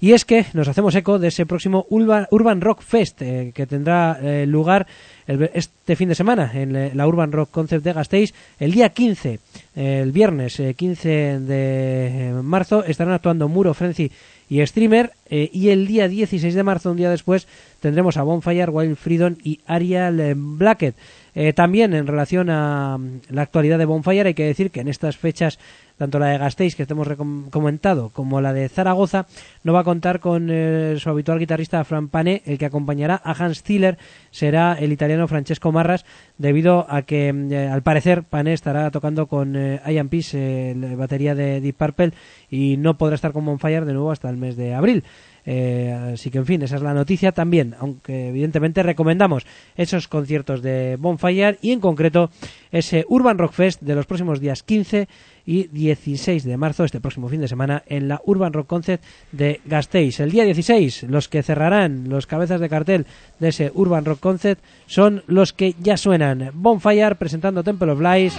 Y es que nos hacemos eco de ese próximo Urban, Rock Fest eh, que tendrá lugar este fin de semana en eh, la Urban Rock Concept de Gasteiz. El día 15, eh, el viernes eh, 15 de eh, marzo, estarán actuando Muro, Frenzy y Streamer. eh, y el día 16 de marzo, un día después, tendremos a Bonfire, Wild Freedom y Ariel eh, Blackett. Eh, también en relación a mm, la actualidad de Bonfire, hay que decir que en estas fechas, tanto la de Gasteiz, que hemos comentado, como la de Zaragoza, no va a contar con eh, su habitual guitarrista Fran Pane, el que acompañará a Hans Ziller será el italiano Francesco Marras, debido a que, mm, eh, al parecer, Pane estará tocando con eh, Ian Peace, la batería de Deep Purple, y no podrá estar con Bonfire de nuevo hasta el mes de abril. Eh, así que, en fin, esa es la noticia también, aunque evidentemente recomendamos esos conciertos de Bonfire y en concreto ese Urban Rock Fest de los próximos días 15 y 16 de marzo, este próximo fin de semana, en la Urban Rock Concept de Gasteiz. El día 16, los que cerrarán los cabezas de cartel de ese Urban Rock Concept son los que ya suenan. Bonfire presentando Temple of Lies,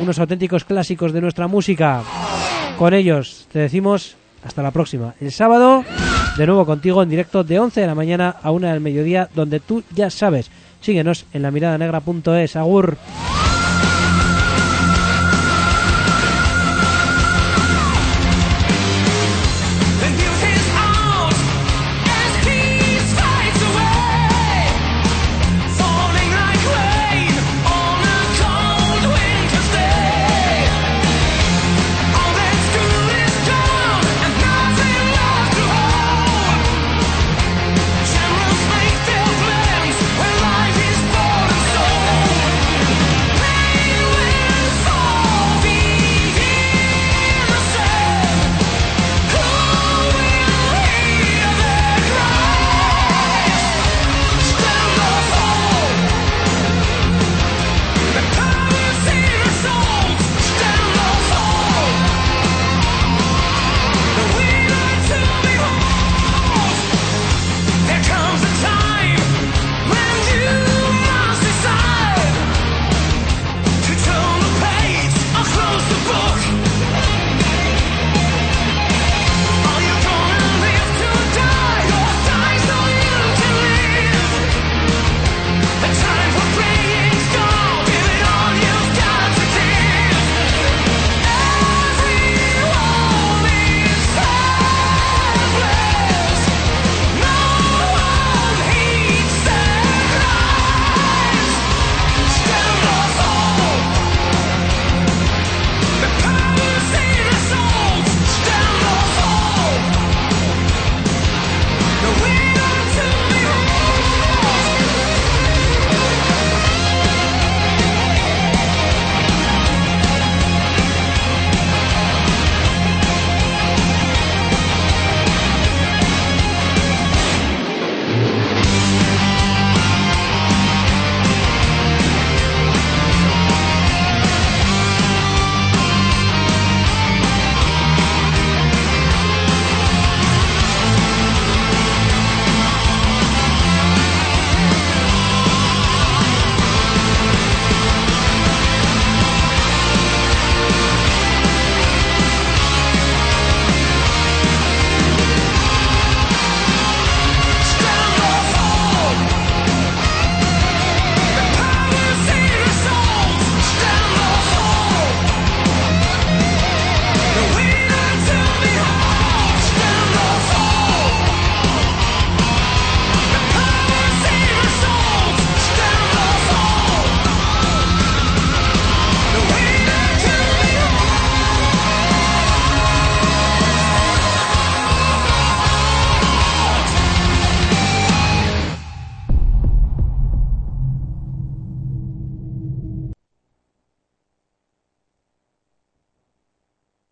unos auténticos clásicos de nuestra música. Con ellos te decimos hasta la próxima. El sábado, de nuevo contigo en directo de 11 de la mañana a 1 del mediodía, donde tú ya sabes. Síguenos en la mirada negra.es. Agur.